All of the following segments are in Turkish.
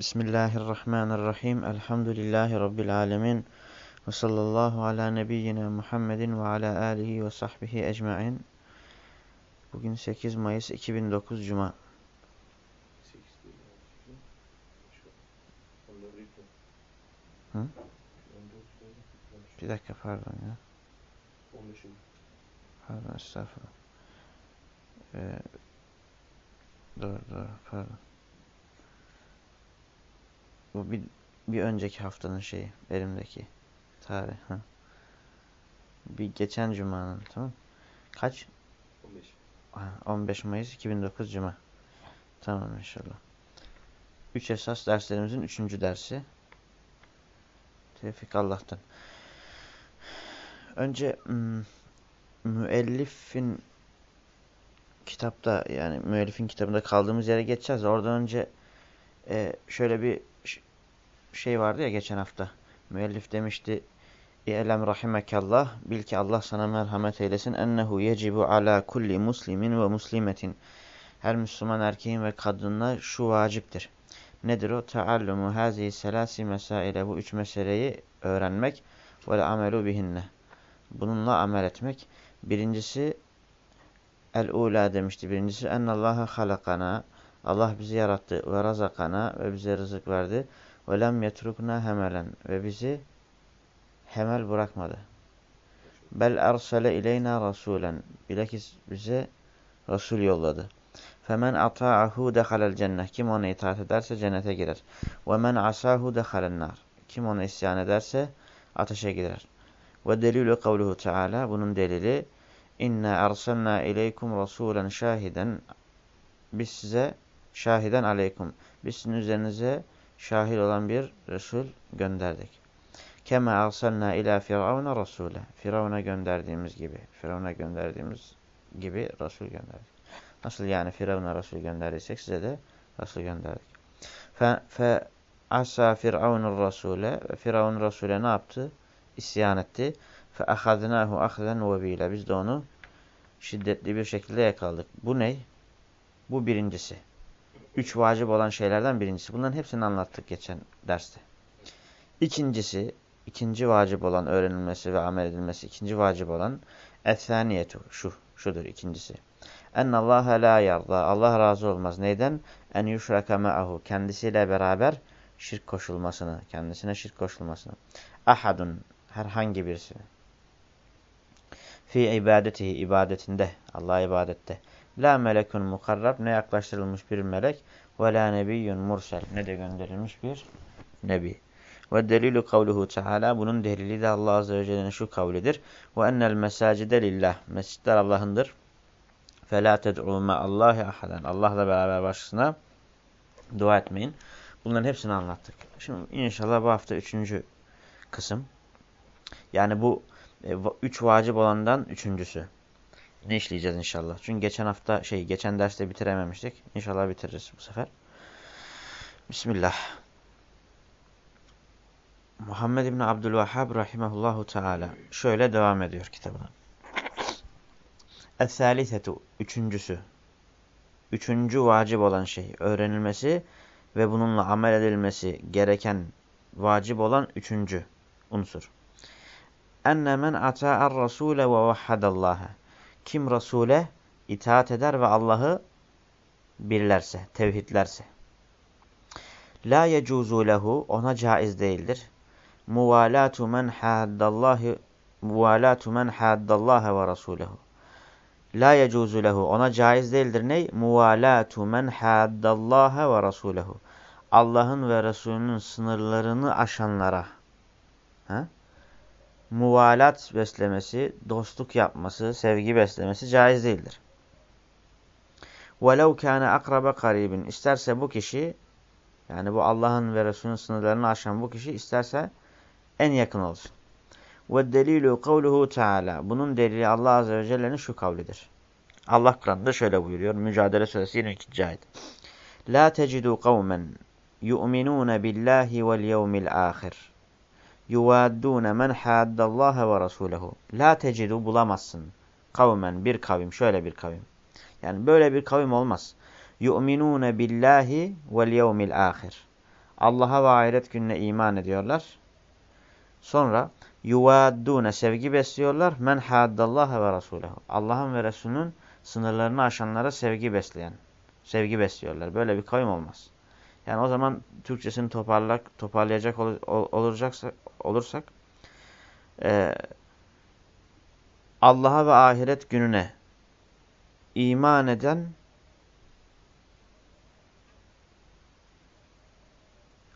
Bismillahirrahmanirrahim. Elhamdülillahi Rabbil alemin. Ve sallallahu ala nebiyyina Muhammedin ve ala alihi ve sahbihi ecma'in. Bugün 8 Mayıs 2009 Cuma. Hı? Bir dakika pardon ya. Pardon estağfurullah. Ee, doğru doğru pardon. Bu bir, bir önceki haftanın şeyi. Elimdeki tarih. Ha. Bir geçen cumanın tamam Kaç? 15. 15 Mayıs 2009 Cuma. Tamam inşallah. Üç esas derslerimizin üçüncü dersi. Tevfik Allah'tan. Önce müellifin kitapta yani müellifin kitabında kaldığımız yere geçeceğiz. Oradan önce e, şöyle bir şey vardı ya geçen hafta. Müellif demişti İ'lem rahimekallah bil ki Allah sana merhamet eylesin ennehu yecibu ala kulli muslimin ve muslimetin her Müslüman erkeğin ve kadınına şu vaciptir. Nedir o? Teallumu hazihi selasi mesaile bu üç meseleyi öğrenmek ve amelu bihinne. Bununla amel etmek. Birincisi el-ula demişti. Birincisi ennallaha halakana. Allah bizi yarattı ve razakana ve bize rızık verdi. Lem yetrukna hemelen ve bizi hemel bırakmadı. Bel ersele ileyna rasulen. Bilakis bize Resul yolladı. Femen ata'ahu dehalel cennet. Kim ona itaat ederse cennete girer. Ve men asahu dehalel nar. Kim ona isyan ederse ateşe girer. Ve delilü kavluhu teala. Bunun delili İnna ersalna ileykum rasulen şahiden. Biz size şahiden aleykum. Biz sizin üzerinize şahit olan bir Resul gönderdik. Kema arsalna ila firavuna rasule. Firavuna gönderdiğimiz gibi. Firavuna gönderdiğimiz gibi Resul gönderdik. Nasıl yani Firavuna Resul gönderdiysek size de Resul gönderdik. Fe, fe asa firavunur rasule. Firavun Resul'e ne yaptı? İsyan etti. Fe ahadnahu ahden vebile. Biz de onu şiddetli bir şekilde yakaladık. Bu ne? Bu birincisi üç vacip olan şeylerden birincisi. Bunların hepsini anlattık geçen derste. İkincisi, ikinci vacip olan öğrenilmesi ve amel edilmesi, ikinci vacip olan ethaniyetu, şu, şudur ikincisi. Ennallaha la yarda, Allah razı olmaz. Neyden? En yuşraka ma'ahu, kendisiyle beraber şirk koşulmasını, kendisine şirk koşulmasını. Ahadun, herhangi birisi. Fi ibadetihi, ibadetinde, Allah ibadette. La melekun mukarrab ne yaklaştırılmış bir melek ve la nebiyyun mursel ne de gönderilmiş bir nebi. Ve delilu kavluhu teala bunun delili de Allah azze ve celle'nin şu kavlidir. Ve ennel mesacide lillah. Mescitler Allah'ındır. Fela ted'u Allahi ahaden. Allah'la beraber başkasına dua etmeyin. Bunların hepsini anlattık. Şimdi inşallah bu hafta üçüncü kısım. Yani bu e, üç vacip olandan üçüncüsü ne işleyeceğiz inşallah. Çünkü geçen hafta şey geçen derste bitirememiştik. İnşallah bitiririz bu sefer. Bismillah. Muhammed İbni Abdülvahhab rahimahullahu teala şöyle devam ediyor kitabına. Es-salisetu üçüncüsü. Üçüncü vacip olan şey öğrenilmesi ve bununla amel edilmesi gereken vacip olan üçüncü unsur. Enne men ata'ar rasule ve vahhadallaha kim Resul'e itaat eder ve Allah'ı birlerse, tevhidlerse. La yecuzu lehu ona caiz değildir. Muvalatu men haddallahi muvalatu men haddallaha ve rasulehu. La yecuzu lehu ona caiz değildir ne? Muvalatu men haddallaha ve rasulehu. Allah'ın ve Resulünün sınırlarını aşanlara. Ha? muvalat beslemesi, dostluk yapması, sevgi beslemesi caiz değildir. وَلَوْ كَانَ akrabe karibin İsterse bu kişi, yani bu Allah'ın ve Resulünün sınırlarını aşan bu kişi isterse en yakın olsun. وَالدَّلِيلُ قَوْلُهُ Teala. Bunun delili Allah Azze ve Celle'nin şu kavlidir. Allah Kur'an'da şöyle buyuruyor. Mücadele Suresi 22. ayet. La tecidu kavmen yu'minun billahi vel yevmil ahir yuvaddûne men haddallâhe ve rasûlehu. La tecidu bulamazsın. Kavmen bir kavim. Şöyle bir kavim. Yani böyle bir kavim olmaz. Yu'minûne billahi vel yevmil ahir. Allah'a ve ahiret gününe iman ediyorlar. Sonra yuvaddune sevgi besliyorlar. Men haddallaha ve rasulehu. Allah'ın ve Resulünün sınırlarını aşanlara sevgi besleyen. Sevgi besliyorlar. Böyle bir kavim olmaz. Yani o zaman Türkçesini toparlak, toparlayacak ol, ol, olursak e, Allah'a ve ahiret gününe iman eden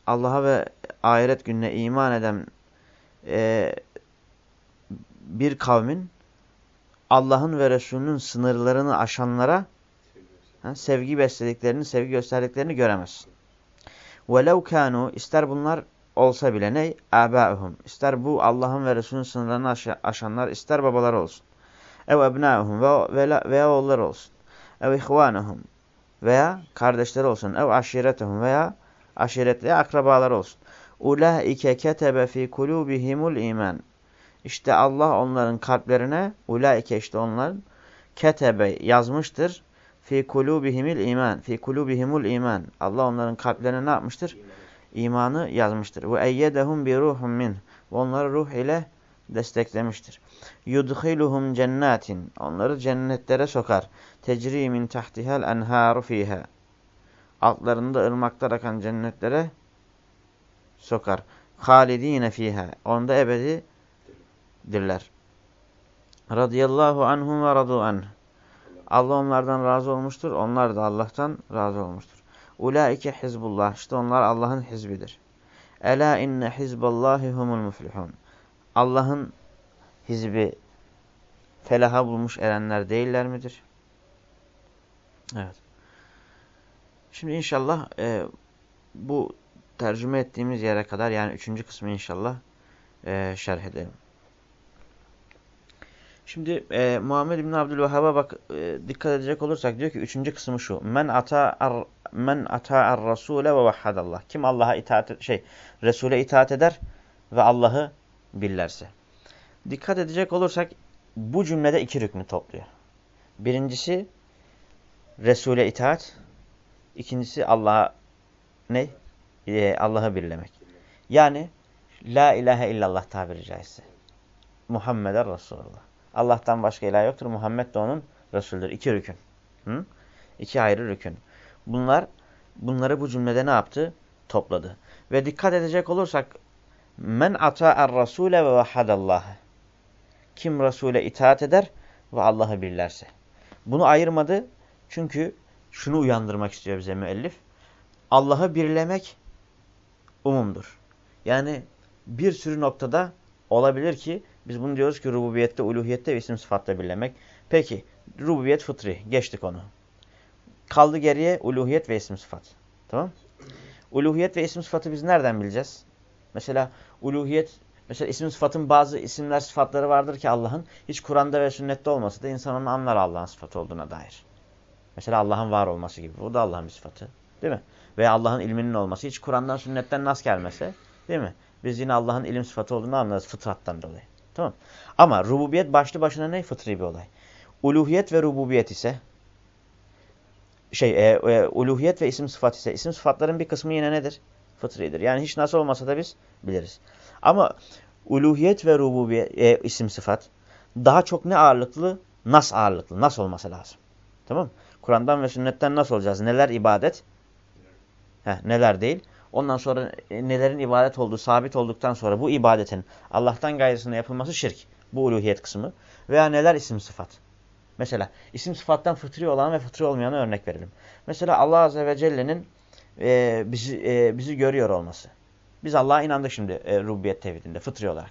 Allah'a ve ahiret gününe iman eden e, bir kavmin Allah'ın ve Resulünün sınırlarını aşanlara sevgi beslediklerini, sevgi gösterdiklerini göremezsin. وَلَوْ كَانُوا ister bunlar olsa bile ne? آبَاءُهُمْ ister bu Allah'ın ve Resulünün sınırlarını aş aşanlar, ister babalar olsun. ev ebnâuhum veya, veya oğullar olsun. ev ihvânuhum veya kardeşleri olsun. ev aşiretuhum veya aşiretli akrabalar olsun. Ulaike ketebe fi kulubihimul iman. İşte Allah onların kalplerine ulaike işte onların ketebe yazmıştır. Fi kulubihimil iman. Fi kulubihimul iman. Allah onların kalplerine ne yapmıştır? İmanı yazmıştır. Ve eyyedehum bi ruhum min. Onları ruh ile desteklemiştir. Yudhiluhum cennetin. Onları cennetlere sokar. Tecri min tahtihel enharu fiha. Altlarında ırmaklar akan cennetlere sokar. Halidine fiha. Onda ebedidirler. Radıyallahu anhum ve radu anh. Allah onlardan razı olmuştur. Onlar da Allah'tan razı olmuştur. Ulaike hizbullah. İşte onlar Allah'ın hizbidir. Ela inne hizballahi humul muflihun. Allah'ın hizbi felaha bulmuş erenler değiller midir? Evet. Şimdi inşallah e, bu tercüme ettiğimiz yere kadar yani üçüncü kısmı inşallah e, şerh edelim. Şimdi e, Muhammed İbn Abdülvehhab'a bak e, dikkat edecek olursak diyor ki üçüncü kısmı şu. Men ata ar, men ata'ar rasule ve vahhadallah. Kim Allah'a itaat şey Resul'e itaat eder ve Allah'ı billerse. Dikkat edecek olursak bu cümlede iki rüknü topluyor. Birincisi Resul'e itaat, ikincisi Allah'a ne? Ee, Allah'ı birlemek. Yani La ilahe illallah tabiri caizse. Muhammeden Resulullah. Allah'tan başka ilah yoktur. Muhammed de onun Resulüdür. İki rükün. Hı? İki ayrı rükün. Bunlar bunları bu cümlede ne yaptı? Topladı. Ve dikkat edecek olursak men ata'er rasule ve vahadallah. Kim Resul'e itaat eder ve Allah'ı birlerse. Bunu ayırmadı. Çünkü şunu uyandırmak istiyor bize müellif. Allah'ı birlemek umumdur. Yani bir sürü noktada olabilir ki biz bunu diyoruz ki rububiyette, uluhiyette ve isim sıfatla birlemek. Peki rububiyet fıtri. Geçtik onu. Kaldı geriye uluhiyet ve isim sıfat. Tamam Uluhiyet ve isim sıfatı biz nereden bileceğiz? Mesela uluhiyet, mesela isim sıfatın bazı isimler sıfatları vardır ki Allah'ın hiç Kur'an'da ve sünnette olmasa da insan onu anlar Allah'ın sıfatı olduğuna dair. Mesela Allah'ın var olması gibi. Bu da Allah'ın bir sıfatı. Değil mi? Veya Allah'ın ilminin olması. Hiç Kur'an'dan sünnetten nas gelmese. Değil mi? Biz yine Allah'ın ilim sıfatı olduğunu anlarız fıtrattan dolayı. Tamam Ama rububiyet başlı başına ne? Fıtri bir olay. Uluhiyet ve rububiyet ise şey e, e, uluhiyet ve isim sıfat ise isim sıfatların bir kısmı yine nedir? Fıtridir. Yani hiç nasıl olmasa da biz biliriz. Ama uluhiyet ve rububiyet e, isim sıfat daha çok ne ağırlıklı? Nas ağırlıklı. Nas olması lazım. Tamam Kur'an'dan ve sünnetten nasıl olacağız? Neler ibadet? Heh, neler değil? Ondan sonra e, nelerin ibadet olduğu sabit olduktan sonra bu ibadetin Allah'tan gayrısına yapılması şirk. Bu uluhiyet kısmı. Veya neler isim sıfat. Mesela isim sıfattan fıtri olan ve fıtri olmayanı örnek verelim. Mesela Allah Azze ve Celle'nin e, bizi, e, bizi görüyor olması. Biz Allah'a inandık şimdi e, rububiyet tevhidinde fıtri olarak.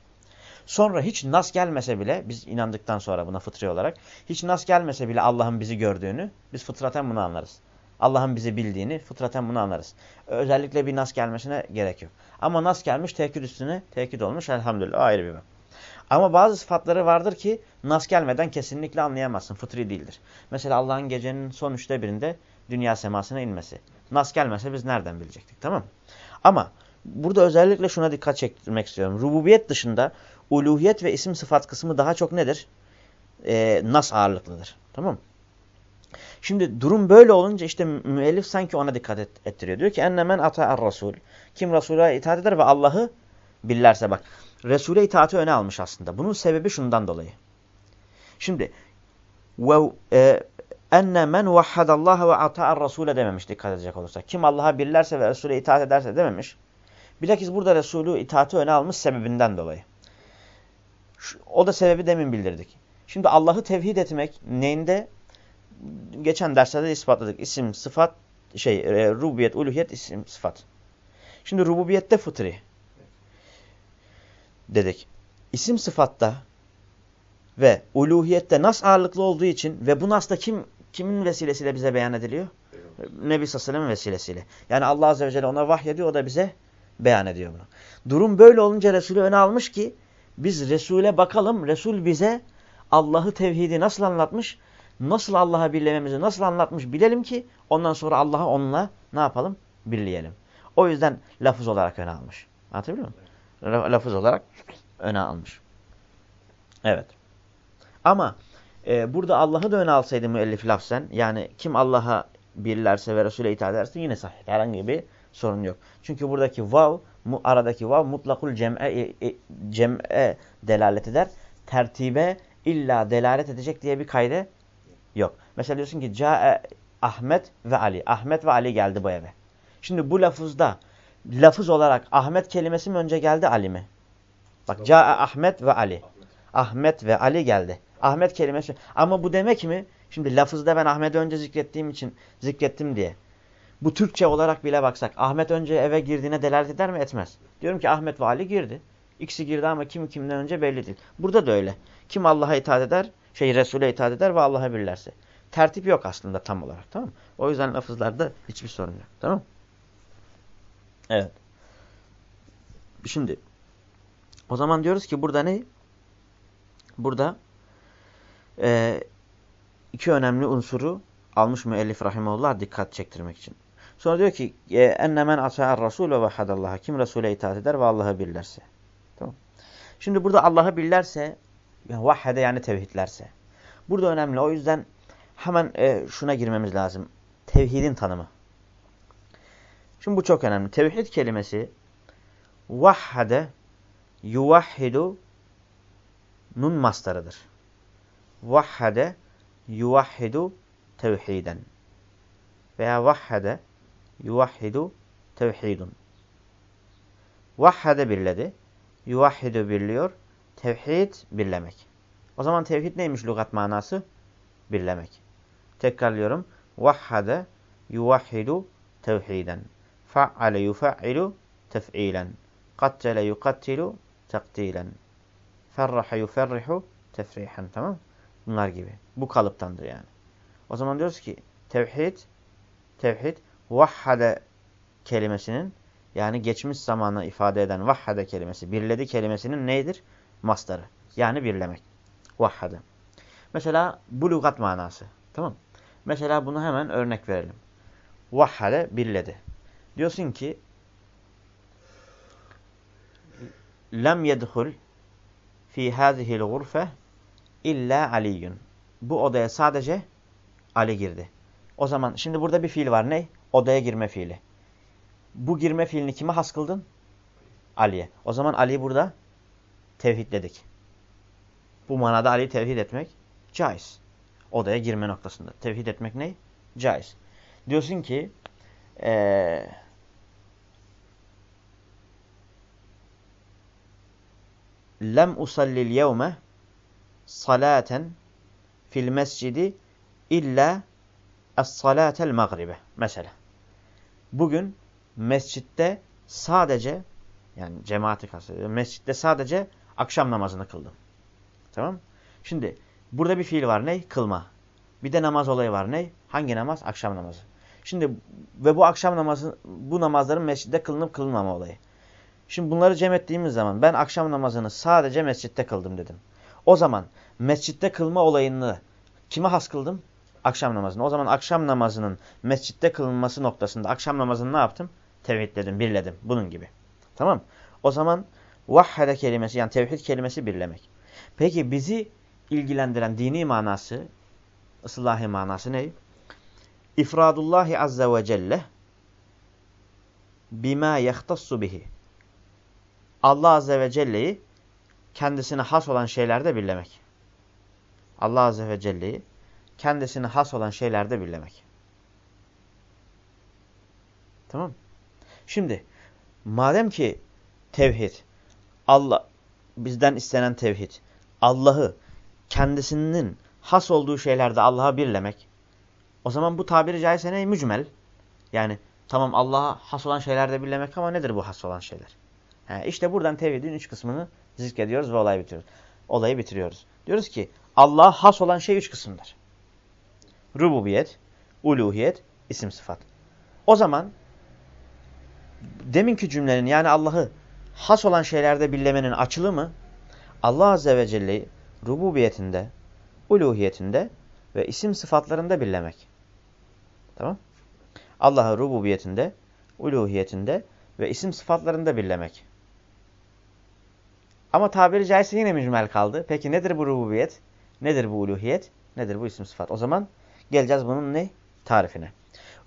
Sonra hiç nas gelmese bile biz inandıktan sonra buna fıtri olarak hiç nas gelmese bile Allah'ın bizi gördüğünü biz fıtraten bunu anlarız. Allah'ın bizi bildiğini fıtraten bunu anlarız. Özellikle bir nas gelmesine gerek yok. Ama nas gelmiş tekit üstüne tekit olmuş elhamdülillah ayrı bir bak. Ama bazı sıfatları vardır ki nas gelmeden kesinlikle anlayamazsın. Fıtri değildir. Mesela Allah'ın gecenin son üçte birinde dünya semasına inmesi. Nas gelmese biz nereden bilecektik tamam Ama burada özellikle şuna dikkat çektirmek istiyorum. Rububiyet dışında uluhiyet ve isim sıfat kısmı daha çok nedir? Ee, nas ağırlıklıdır. Tamam mı? Şimdi durum böyle olunca işte müellif sanki ona dikkat et, ettiriyor. Diyor ki ennemen ata'ar rasul. Kim Resul'e itaat eder ve Allah'ı billerse bak. Resul'e itaati öne almış aslında. Bunun sebebi şundan dolayı. Şimdi ve e, enne men vahhadallaha ve ata'ar rasule dememiş dikkat edecek olursak. Kim Allah'a billerse ve Resul'e itaat ederse dememiş. Bilakis burada Resulü itaati öne almış sebebinden dolayı. Şu, o da sebebi demin bildirdik. Şimdi Allah'ı tevhid etmek neyinde? Geçen derslerde ispatladık. İsim, sıfat, şey, e, rububiyet, uluhiyet, isim, sıfat. Şimdi rububiyette fıtri. Dedik. İsim sıfatta ve uluhiyette nas ağırlıklı olduğu için ve bu nas da kim kimin vesilesiyle bize beyan ediliyor? Nebi Sallallahu vesilesiyle. Yani Allah Azze ve Celle ona vahyediyor, o da bize beyan ediyor bunu. Durum böyle olunca Resulü öne almış ki biz Resul'e bakalım. Resul bize Allah'ı tevhidi nasıl anlatmış? Nasıl Allah'a birlememizi nasıl anlatmış bilelim ki ondan sonra Allah'ı onunla ne yapalım? Birleyelim. O yüzden lafız olarak öne almış. Anlatabiliyor muyum? Lafız olarak öne almış. Evet. Ama e, burada Allah'ı da öne alsaydı müellif lafzen yani kim Allah'a birlerse ve Resul'e itaat ederse yine sahih. Herhangi bir sorun yok. Çünkü buradaki vav, mu, aradaki vav mutlakul cem'e, e, e, cem'e delalet eder. Tertibe illa delalet edecek diye bir kaydı yok. Mesela diyorsun ki Ca'e Ahmet ve Ali. Ahmet ve Ali geldi bu eve. Şimdi bu lafızda lafız olarak Ahmet kelimesi mi önce geldi Ali mi? Bak Ca'e Ahmet ve Ali. Ahmet ve Ali geldi. Ahmet kelimesi. Ama bu demek mi? Şimdi lafızda ben Ahmet'i önce zikrettiğim için zikrettim diye. Bu Türkçe olarak bile baksak Ahmet önce eve girdiğine delalet eder mi? Etmez. Diyorum ki Ahmet ve Ali girdi. İkisi girdi ama kim kimden önce belli değil. Burada da öyle. Kim Allah'a itaat eder, şey Resul'e itaat eder ve Allah'a birlerse. Tertip yok aslında tam olarak tamam mı? O yüzden lafızlarda hiçbir sorun yok. Tamam Evet. Şimdi o zaman diyoruz ki burada ne? Burada e, iki önemli unsuru almış müellif rahimahullah dikkat çektirmek için. Sonra diyor ki enne men ata'ar rasul ve vahadallaha. Kim Resul'e itaat eder ve Allah'ı billerse. Tamam. Şimdi burada Allah'ı billerse yani vahhede yani tevhidlerse. Burada önemli. O yüzden hemen e, şuna girmemiz lazım. Tevhidin tanımı. Şimdi bu çok önemli. Tevhid kelimesi vahhede yuvahhidu nun mastarıdır. Vahhede yuvahhidu tevhiden. Veya vahhede yuvahhidu tevhidun. Vahhede birledi. Yuvahhidu birliyor. Tevhid birlemek. O zaman tevhid neymiş lügat manası? Birlemek. Tekrarlıyorum. Vahhade yuvahhidu tevhiden. Fa'ale yufa'ilu tef'ilen. Kattele yukattilu taktilen. Ferraha yuferrihu tefrihen. Tamam Bunlar gibi. Bu kalıptandır yani. O zaman diyoruz ki tevhid, tevhid vahhade kelimesinin yani geçmiş zamanı ifade eden vahhade kelimesi, birledi kelimesinin neydir? Mastarı. Yani birlemek. Vahhade. Mesela bu lügat manası. Tamam Mesela bunu hemen örnek verelim. Vahhade birledi. Diyorsun ki lem yedhul fi hazihil gurfe illa aliyyun. Bu odaya sadece Ali girdi. O zaman şimdi burada bir fiil var. Ne? Odaya girme fiili. Bu girme fiilini kime has kıldın? Ali'ye. O zaman Ali'yi burada tevhidledik. Bu manada Ali'yi tevhid etmek caiz. Odaya girme noktasında. Tevhid etmek ne? Caiz. Diyorsun ki ee, lem usallil yevme salaten fil mescidi illa es-salatel magribe mesela. Bugün mescitte sadece yani cemaati kastediyor. Mescitte sadece akşam namazını kıldım. Tamam? Şimdi burada bir fiil var ne? Kılma. Bir de namaz olayı var ne? Hangi namaz? Akşam namazı. Şimdi ve bu akşam namazı bu namazların mescitte kılınıp kılınmama olayı. Şimdi bunları cem ettiğimiz zaman ben akşam namazını sadece mescitte kıldım dedim. O zaman mescitte kılma olayını kime has kıldım? Akşam namazını. O zaman akşam namazının mescitte kılınması noktasında akşam namazını ne yaptım? Tevhidledim, birledim. Bunun gibi. Tamam O zaman vahhede kelimesi yani tevhid kelimesi birlemek. Peki bizi ilgilendiren dini manası, ıslahi manası ne? ifradullahi azze ve celle bima yahtassu bihi. Allah azze ve celle'yi kendisine has olan şeylerde birlemek. Allah azze ve celle'yi kendisine has olan şeylerde birlemek. Tamam Şimdi madem ki tevhid Allah bizden istenen tevhid Allah'ı kendisinin has olduğu şeylerde Allah'a birlemek o zaman bu tabiri caizse ne? Mücmel. Yani tamam Allah'a has olan şeylerde birlemek ama nedir bu has olan şeyler? He, işte buradan tevhidin üç kısmını zikrediyoruz ve olayı bitiriyoruz. Olayı bitiriyoruz. Diyoruz ki Allah'a has olan şey üç kısımdır. Rububiyet, uluhiyet, isim sıfat. O zaman deminki cümlenin yani Allah'ı has olan şeylerde birlemenin açılı mı? Allah Azze ve Celle'yi rububiyetinde, uluhiyetinde ve isim sıfatlarında birlemek. Tamam? Allah'ı rububiyetinde, uluhiyetinde ve isim sıfatlarında birlemek. Ama tabiri caizse yine mücmel kaldı. Peki nedir bu rububiyet? Nedir bu uluhiyet? Nedir bu isim sıfat? O zaman geleceğiz bunun ne? Tarifine.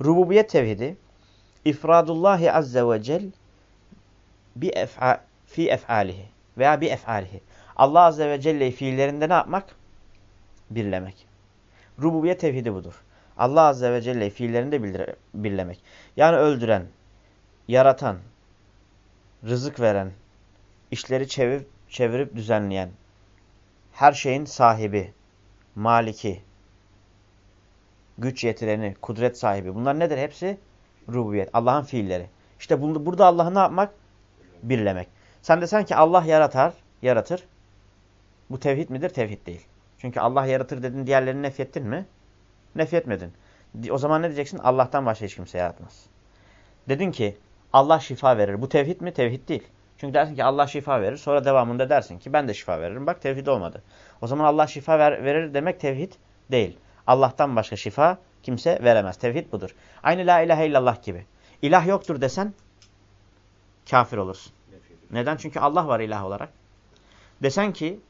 Rububiyet tevhidi ifradullahi azze ve cel bi ef'a, fi ef'alihi veya bi ef'alihi. Allah azze ve celle'yi fiillerinde ne yapmak? Birlemek. Rububiyet tevhidi budur. Allah azze ve celle'yi fiillerinde birlemek. Yani öldüren, yaratan, rızık veren, işleri çevirip, çevirip düzenleyen, her şeyin sahibi, maliki, güç yetireni, kudret sahibi. Bunlar nedir? Hepsi rububiyet. Allah'ın fiilleri. İşte bunu, burada Allah'ı ne yapmak? Birlemek. Sen desen ki Allah yaratar, yaratır. Bu tevhid midir? Tevhid değil. Çünkü Allah yaratır dedin, diğerlerini nefyettin mi? Nefyetmedin. O zaman ne diyeceksin? Allah'tan başka hiç kimse yaratmaz. Dedin ki Allah şifa verir. Bu tevhid mi? Tevhid değil. Çünkü dersin ki Allah şifa verir. Sonra devamında dersin ki ben de şifa veririm. Bak tevhid olmadı. O zaman Allah şifa ver, verir demek tevhid değil. Allah'tan başka şifa kimse veremez. Tevhid budur. Aynı la ilahe illallah gibi. İlah yoktur desen kafir olursun. Neden? Çünkü Allah var ilah olarak. Desen ki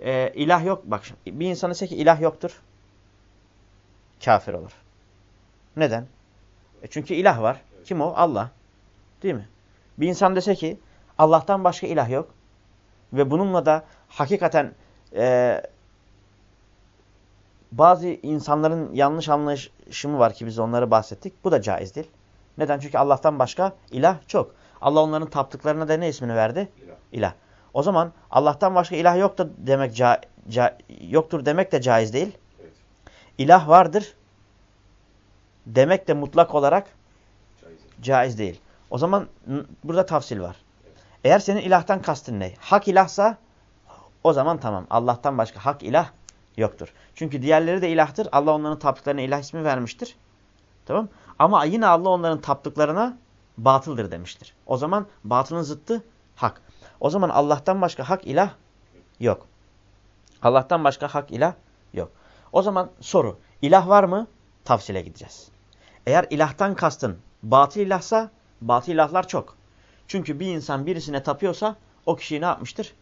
e, ilah yok. Bak bir insan ise ki ilah yoktur. Kafir olur. Neden? E çünkü ilah var. Kim o? Allah. Değil mi? Bir insan dese ki Allah'tan başka ilah yok. Ve bununla da hakikaten e, bazı insanların yanlış anlaşımı var ki biz onları bahsettik. Bu da caiz değil. Neden? Çünkü Allah'tan başka ilah çok. Allah onların taptıklarına da ne ismini verdi? İlah. İlah. O zaman Allah'tan başka ilah yok da demek ca, ca, yoktur demek de caiz değil. Evet. İlah vardır demek de mutlak olarak caiz, caiz değil. O zaman burada tafsil var. Evet. Eğer senin ilahtan kastın ne? Hak ilahsa o zaman tamam. Allah'tan başka hak ilah yoktur. Çünkü diğerleri de ilahtır. Allah onların taptıklarına ilah ismi vermiştir. Tamam Ama yine Allah onların taptıklarına batıldır demiştir. O zaman batılın zıttı hak. O zaman Allah'tan başka hak ilah yok. Allah'tan başka hak ilah yok. O zaman soru. İlah var mı? Tafsile gideceğiz. Eğer ilahtan kastın batıl ilahsa batıl ilahlar çok. Çünkü bir insan birisine tapıyorsa o kişiyi ne yapmıştır?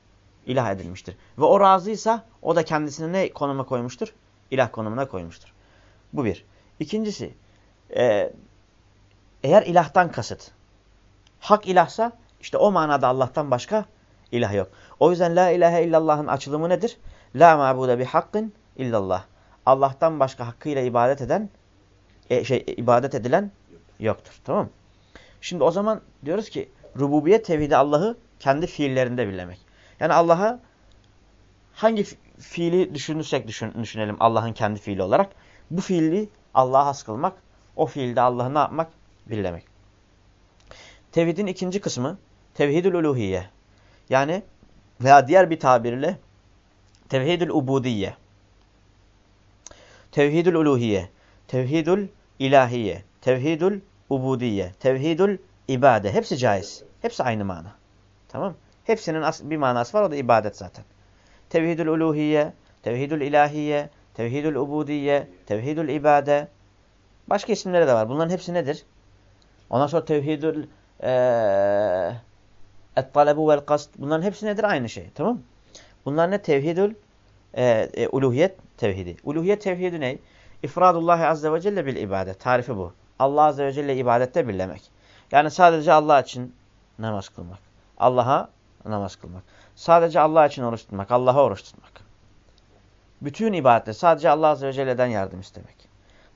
ilah edilmiştir. Ve o razıysa o da kendisini ne konuma koymuştur? İlah konumuna koymuştur. Bu bir. İkincisi e, eğer ilahtan kasıt hak ilahsa işte o manada Allah'tan başka ilah yok. O yüzden la ilahe illallah'ın açılımı nedir? La mabude bi hakkın illallah. Allah'tan başka hakkıyla ibadet eden e, şey ibadet edilen yoktur. Tamam Şimdi o zaman diyoruz ki rububiyet tevhidi Allah'ı kendi fiillerinde birlemek. Yani Allah'a hangi fiili düşünürsek düşün, düşünelim Allah'ın kendi fiili olarak. Bu fiili Allah'a has kılmak, o fiilde Allah'ı ne yapmak? Birlemek. Tevhidin ikinci kısmı tevhidül uluhiye. Yani veya diğer bir tabirle tevhidül ubudiye. Tevhidül uluhiye, tevhidül ilahiye, tevhidül ubudiye, tevhidül ibade. Hepsi caiz. Hepsi aynı mana. Tamam Hepsinin bir manası var o da ibadet zaten. Tevhidül uluhiye, tevhidül ilahiye, tevhidül ubudiye, tevhidül ibade. Başka isimleri de var. Bunların hepsi nedir? Ondan sonra tevhidül et-talebu vel kast. Bunların hepsi nedir? Aynı şey. Tamam? Bunlar ne? Tevhidül e, e, uluhiyet tevhidi. Uluhiyet tevhidi ne? İfradullahi azze ve celle bil ibadet. Tarifi bu. Allah azze ve celle ibadette birlemek. Yani sadece Allah için namaz kılmak. Allah'a namaz kılmak. Sadece Allah için oruç tutmak. Allah'a oruç tutmak. Bütün ibadette sadece Allah azze ve celle'den yardım istemek.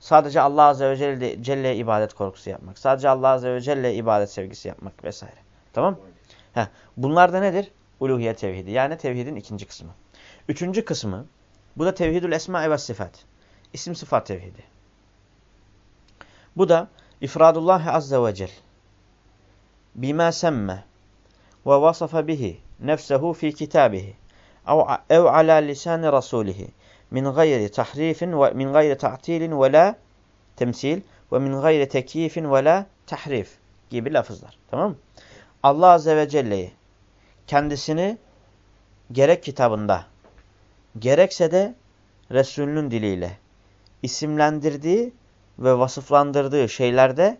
Sadece Allah azze ve celle, celle'ye ibadet korkusu yapmak. Sadece Allah azze ve celle'ye ibadet sevgisi yapmak vesaire. Tamam? Heh. Bunlar da nedir? Uluhiyet tevhidi. Yani tevhidin ikinci kısmı. Üçüncü kısmı bu da tevhidül esma ve sıfat. İsim sıfat tevhidi. Bu da ifradullah azze ve cel bima semme ve vasafa bihi nefsehu fi kitabihi ev ala lisani rasulihi min gayri tahrifin ve min gayri ta'tilin ve la temsil ve min gayri tekyifin ve la tahrif gibi lafızlar. Tamam mı? Allah Azze ve Celle'yi kendisini gerek kitabında gerekse de Resulünün diliyle isimlendirdiği ve vasıflandırdığı şeylerde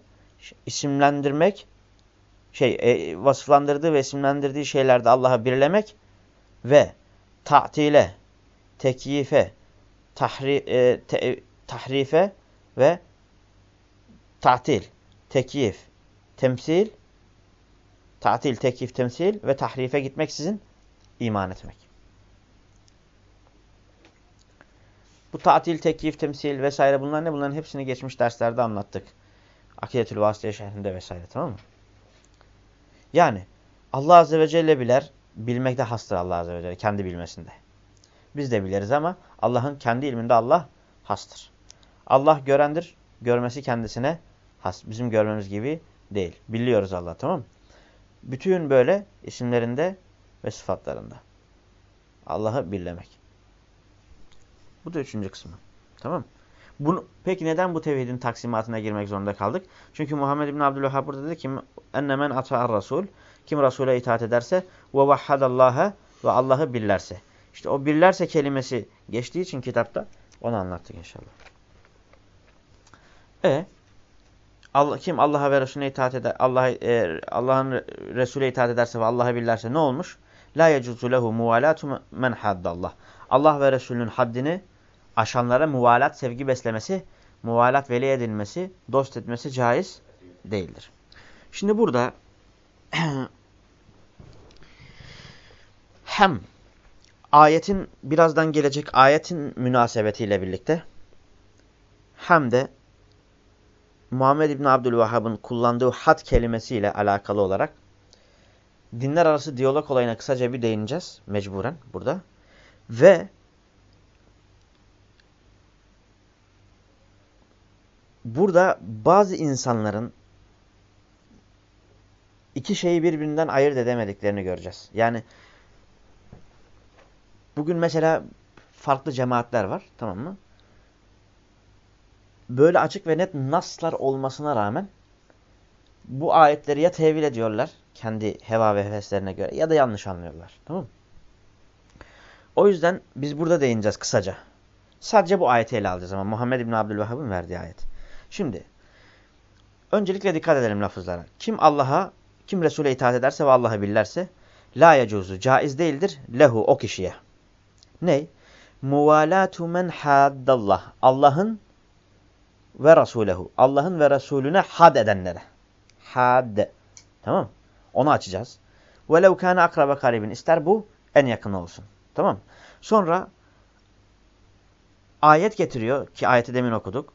isimlendirmek şey e, vasıflandırdığı ve isimlendirdiği şeylerde Allah'a birlemek ve ta'tile, tekyife, tahri, e, te, tahrife ve ta'til, tekyif, temsil, ta'til, tekyif, temsil ve tahrife gitmek sizin iman etmek. Bu tatil, tekyif, temsil vesaire bunlar ne? Bunların hepsini geçmiş derslerde anlattık. Akidetül Vasıtiye şehrinde vesaire tamam mı? Yani Allah Azze ve Celle biler, bilmekte hastır Allah Azze ve Celle kendi bilmesinde. Biz de biliriz ama Allah'ın kendi ilminde Allah hastır. Allah görendir, görmesi kendisine has. Bizim görmemiz gibi değil. Biliyoruz Allah tamam mı? Bütün böyle isimlerinde ve sıfatlarında. Allah'ı birlemek. Bu da üçüncü kısmı. Tamam Bunu, peki neden bu tevhidin taksimatına girmek zorunda kaldık? Çünkü Muhammed İbn Abdülvahhab burada dedi ki enne men ata'ar rasul kim Resul'e itaat ederse ve vahhadallaha ve Allah'ı birlerse. İşte o birlerse kelimesi geçtiği için kitapta onu anlattık inşallah. E Allah, kim Allah'a ve Resulüne itaat eder, Allah e, Allah'ın Resulüne itaat ederse ve Allah'ı birlerse ne olmuş? La yecuzu lehu muvalatu men haddallah. Allah ve Resulünün haddini aşanlara muvalat, sevgi beslemesi, muvalat veli edilmesi, dost etmesi caiz değildir. Şimdi burada hem ayetin birazdan gelecek ayetin münasebetiyle birlikte hem de Muhammed İbni Abdülvahhab'ın kullandığı had kelimesiyle alakalı olarak dinler arası diyalog olayına kısaca bir değineceğiz mecburen burada. Ve burada bazı insanların iki şeyi birbirinden ayırt edemediklerini göreceğiz. Yani bugün mesela farklı cemaatler var tamam mı? Böyle açık ve net naslar olmasına rağmen bu ayetleri ya tevil ediyorlar kendi heva ve heveslerine göre ya da yanlış anlıyorlar. Tamam mı? O yüzden biz burada değineceğiz kısaca. Sadece bu ayeti ele alacağız ama Muhammed İbni Abdülvahhab'ın verdiği ayet. Şimdi öncelikle dikkat edelim lafızlara. Kim Allah'a, kim Resul'e itaat ederse ve Allah'ı billerse la yecuzu, caiz değildir lehu o kişiye. Ne? Muvalatu men haddallah. Allah'ın ve Resulehu. Allah'ın ve Resulüne had edenlere. Had. Tamam Onu açacağız. Velev kâne akrabe karibin. İster bu en yakın olsun. Tamam Sonra ayet getiriyor ki ayeti demin okuduk.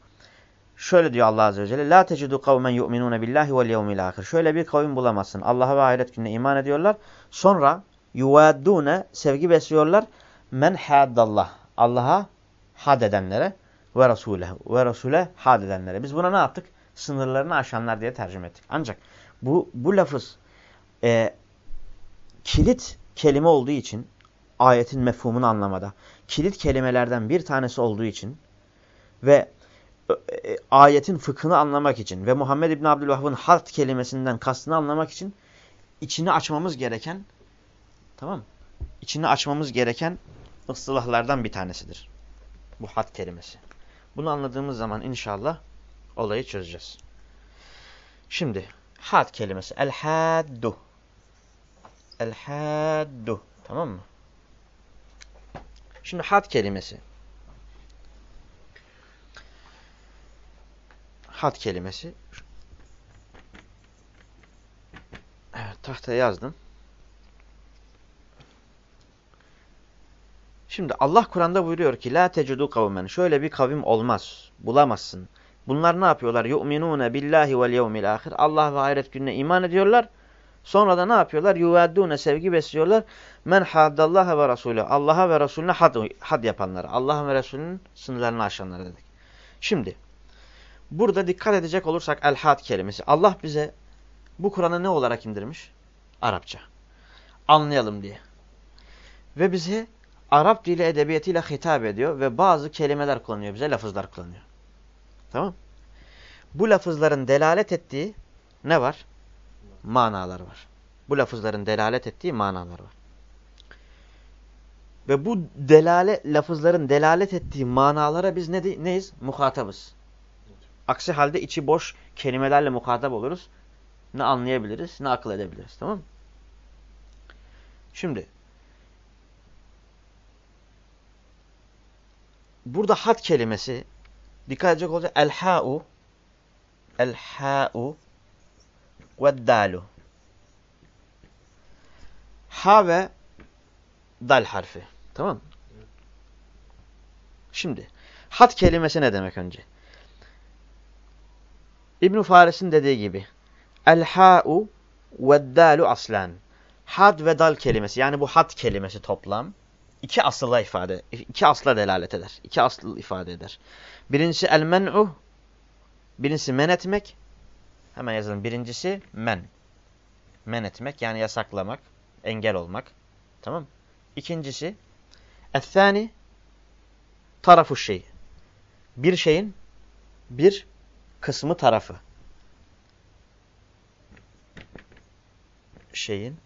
Şöyle diyor Allah Azze ve Celle. La tecidu kavmen yu'minune billahi vel yevmil ahir. Şöyle bir kavim bulamazsın. Allah'a ve ahiret gününe iman ediyorlar. Sonra yuvaddune sevgi besliyorlar. Men haddallah. Allah'a had edenlere ve Resulehu. Ve Resule had edenlere. Biz buna ne yaptık? Sınırlarını aşanlar diye tercüme ettik. Ancak bu, bu lafız e, kilit kelime olduğu için ayetin mefhumunu anlamada kilit kelimelerden bir tanesi olduğu için ve e, ayetin fıkhını anlamak için ve Muhammed İbn Abdülvahhab'ın halt kelimesinden kastını anlamak için içini açmamız gereken tamam İçini açmamız gereken ıslahlardan bir tanesidir. Bu hat kelimesi. Bunu anladığımız zaman inşallah olayı çözeceğiz. Şimdi had kelimesi el-haddu el-haddu tamam mı? Şimdi had kelimesi had kelimesi. Evet tahtaya yazdım. Şimdi Allah Kur'an'da buyuruyor ki la tecudu kavmen. Şöyle bir kavim olmaz. Bulamazsın. Bunlar ne yapıyorlar? Yu'minune billahi vel yevmil ahir. Allah ve ahiret gününe iman ediyorlar. Sonra da ne yapıyorlar? Yuvaddune sevgi besliyorlar. Men haddallaha ve rasulü. Allah'a ve Resulüne had, had yapanlar. Allah ve Resulünün sınırlarını aşanlar dedik. Şimdi burada dikkat edecek olursak el-had kelimesi. Allah bize bu Kur'an'ı ne olarak indirmiş? Arapça. Anlayalım diye. Ve bize Arap dili edebiyatıyla hitap ediyor ve bazı kelimeler kullanıyor bize, lafızlar kullanıyor. Tamam Bu lafızların delalet ettiği ne var? Manalar var. Bu lafızların delalet ettiği manalar var. Ve bu delale, lafızların delalet ettiği manalara biz ne, neyiz? Muhatabız. Aksi halde içi boş kelimelerle muhatap oluruz. Ne anlayabiliriz, ne akıl edebiliriz. Tamam? Şimdi burada hat kelimesi dikkat edecek olacak el-ha'u el-ha'u ve dalu ha ve dal harfi. Tamam Şimdi hat kelimesi ne demek önce? İbn Faris'in dediği gibi el-ha'u ve dalu aslan. Had ve dal kelimesi yani bu had kelimesi toplam iki asıla ifade, iki asla delalet eder. İki asıl ifade eder. Birincisi el men'u, birincisi men etmek. Hemen yazalım. Birincisi men. Men etmek yani yasaklamak, engel olmak. Tamam İkincisi ethani tarafu şey. Bir şeyin bir kısmı tarafı. Şeyin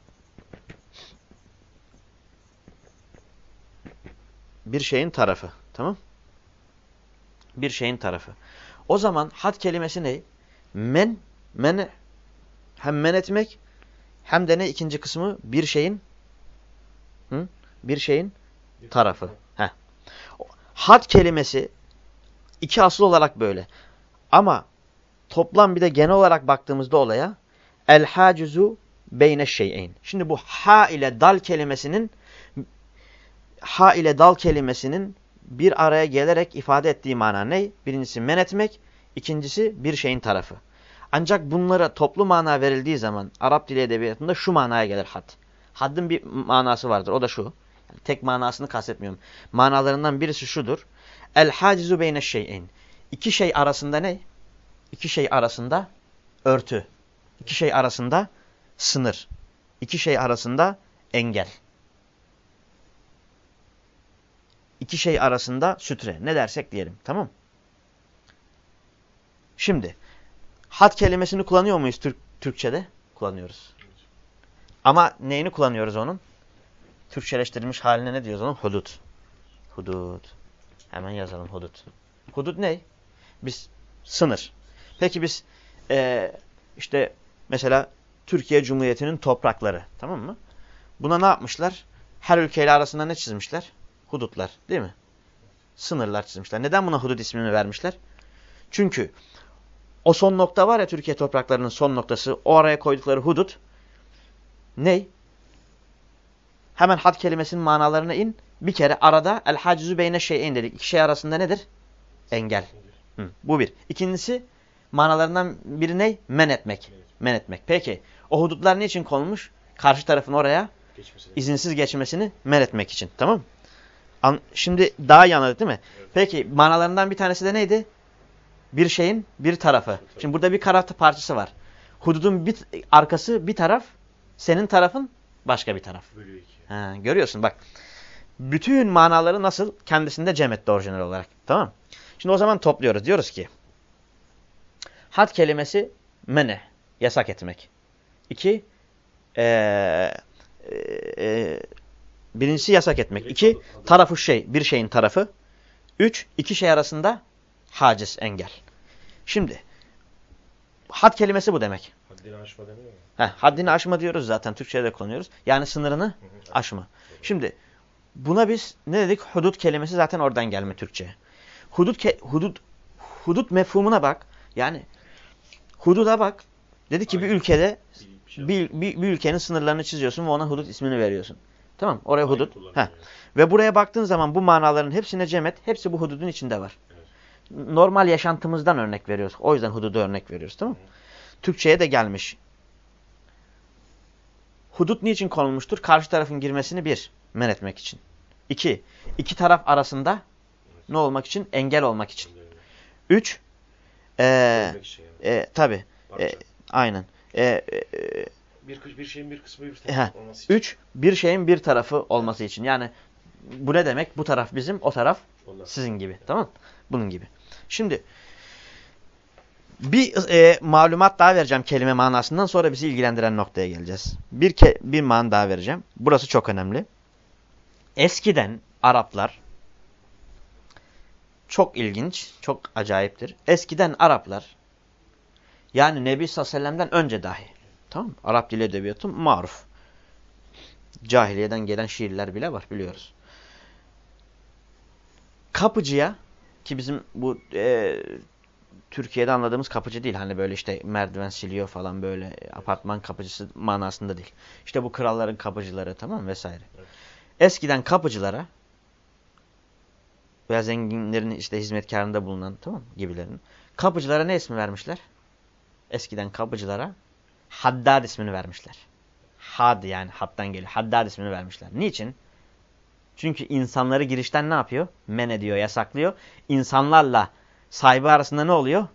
bir şeyin tarafı. Tamam? Bir şeyin tarafı. O zaman had kelimesi ne? Men, men hem men etmek hem de ne ikinci kısmı bir şeyin hı? bir şeyin tarafı. Heh. Had kelimesi iki asıl olarak böyle. Ama toplam bir de genel olarak baktığımızda olaya el hacizu beyne şeyeyn. Şimdi bu ha ile dal kelimesinin ha ile dal kelimesinin bir araya gelerek ifade ettiği mana ne? Birincisi men etmek, ikincisi bir şeyin tarafı. Ancak bunlara toplu mana verildiği zaman Arap dili edebiyatında şu manaya gelir had. Haddin bir manası vardır. O da şu. Yani tek manasını kastetmiyorum. Manalarından birisi şudur. El hacizu beyne şeyin. İki şey arasında ne? İki şey arasında örtü. İki şey arasında sınır. İki şey arasında engel. İki şey arasında sütre. Ne dersek diyelim. Tamam Şimdi had kelimesini kullanıyor muyuz Türk, Türkçe'de? Kullanıyoruz. Ama neyini kullanıyoruz onun? Türkçeleştirilmiş haline ne diyoruz onun? Hudut. Hudut. Hemen yazalım hudut. Hudut ne? Biz sınır. Peki biz e, işte mesela Türkiye Cumhuriyeti'nin toprakları. Tamam mı? Buna ne yapmışlar? Her ülkeyle arasında ne çizmişler? Hudutlar değil mi? Sınırlar çizmişler. Neden buna hudut ismini vermişler? Çünkü o son nokta var ya Türkiye topraklarının son noktası. O araya koydukları hudut ne? Hemen had kelimesinin manalarına in. Bir kere arada el hacizu beyne şeyin dedik. İki şey arasında nedir? Engel. Hı, bu bir. İkincisi manalarından biri ne? Men etmek. Men etmek. Peki o hudutlar niçin konmuş? Karşı tarafın oraya izinsiz geçmesini men etmek için. Tamam mı? An Şimdi daha iyi anladık değil mi? Evet. Peki manalarından bir tanesi de neydi? Bir şeyin bir tarafı. Şimdi burada bir karafta parçası var. Hududun bir arkası bir taraf, senin tarafın başka bir taraf. Ha, görüyorsun bak. Bütün manaları nasıl kendisinde cem etti orijinal olarak. Tamam Şimdi o zaman topluyoruz. Diyoruz ki had kelimesi mene, yasak etmek. İki, ee, e, Birincisi yasak etmek. İki, tarafı şey, bir şeyin tarafı. Üç, iki şey arasında haciz, engel. Şimdi, had kelimesi bu demek. Haddini aşma demiyor mu? Heh, haddini aşma diyoruz zaten. Türkçe'de kullanıyoruz. Yani sınırını aşma. Şimdi, buna biz ne dedik? Hudut kelimesi zaten oradan gelme Türkçe. Hudut, hudut, hudut mefhumuna bak. Yani hududa bak. Dedi ki bir Aynen. ülkede Bir, şey bir, bir, bir ülkenin sınırlarını çiziyorsun ve ona hudut ismini veriyorsun. Tamam Oraya Aynen hudut. Heh. Ve buraya baktığın zaman bu manaların hepsine cem et. Hepsi bu hududun içinde var. Normal yaşantımızdan örnek veriyoruz. O yüzden hududu örnek veriyoruz. Tamam mı? Türkçe'ye de gelmiş. Hudut niçin konulmuştur? Karşı tarafın girmesini bir, men etmek için. İki, iki taraf arasında ne olmak için? Engel olmak için. Üç, yani. e, tabi, Parça. e, aynen. E, e, bir, bir şeyin bir kısmı bir Heh. tarafı olması için. üç, bir şeyin bir tarafı olması için. Yani bu ne demek? Bu taraf bizim, o taraf Onlar. Sizin gibi. Tamam Bunun gibi. Şimdi bir e, malumat daha vereceğim kelime manasından sonra bizi ilgilendiren noktaya geleceğiz. Bir ke bir man daha vereceğim. Burası çok önemli. Eskiden Araplar çok ilginç, çok acayiptir. Eskiden Araplar yani Nebi sallallahu aleyhi ve sellem'den önce dahi tamam mı? Arap dili edebiyatı maruf. Cahiliyeden gelen şiirler bile var biliyoruz kapıcıya ki bizim bu e, Türkiye'de anladığımız kapıcı değil. Hani böyle işte merdiven siliyor falan böyle apartman kapıcısı manasında değil. İşte bu kralların kapıcıları tamam vesaire. Evet. Eskiden kapıcılara veya zenginlerin işte hizmetkarında bulunan tamam gibilerin kapıcılara ne ismi vermişler? Eskiden kapıcılara Haddad ismini vermişler. Had yani hattan geliyor. Haddad ismini vermişler. Niçin? Çünkü insanları girişten ne yapıyor? Men ediyor, yasaklıyor. İnsanlarla sahibi arasında ne oluyor?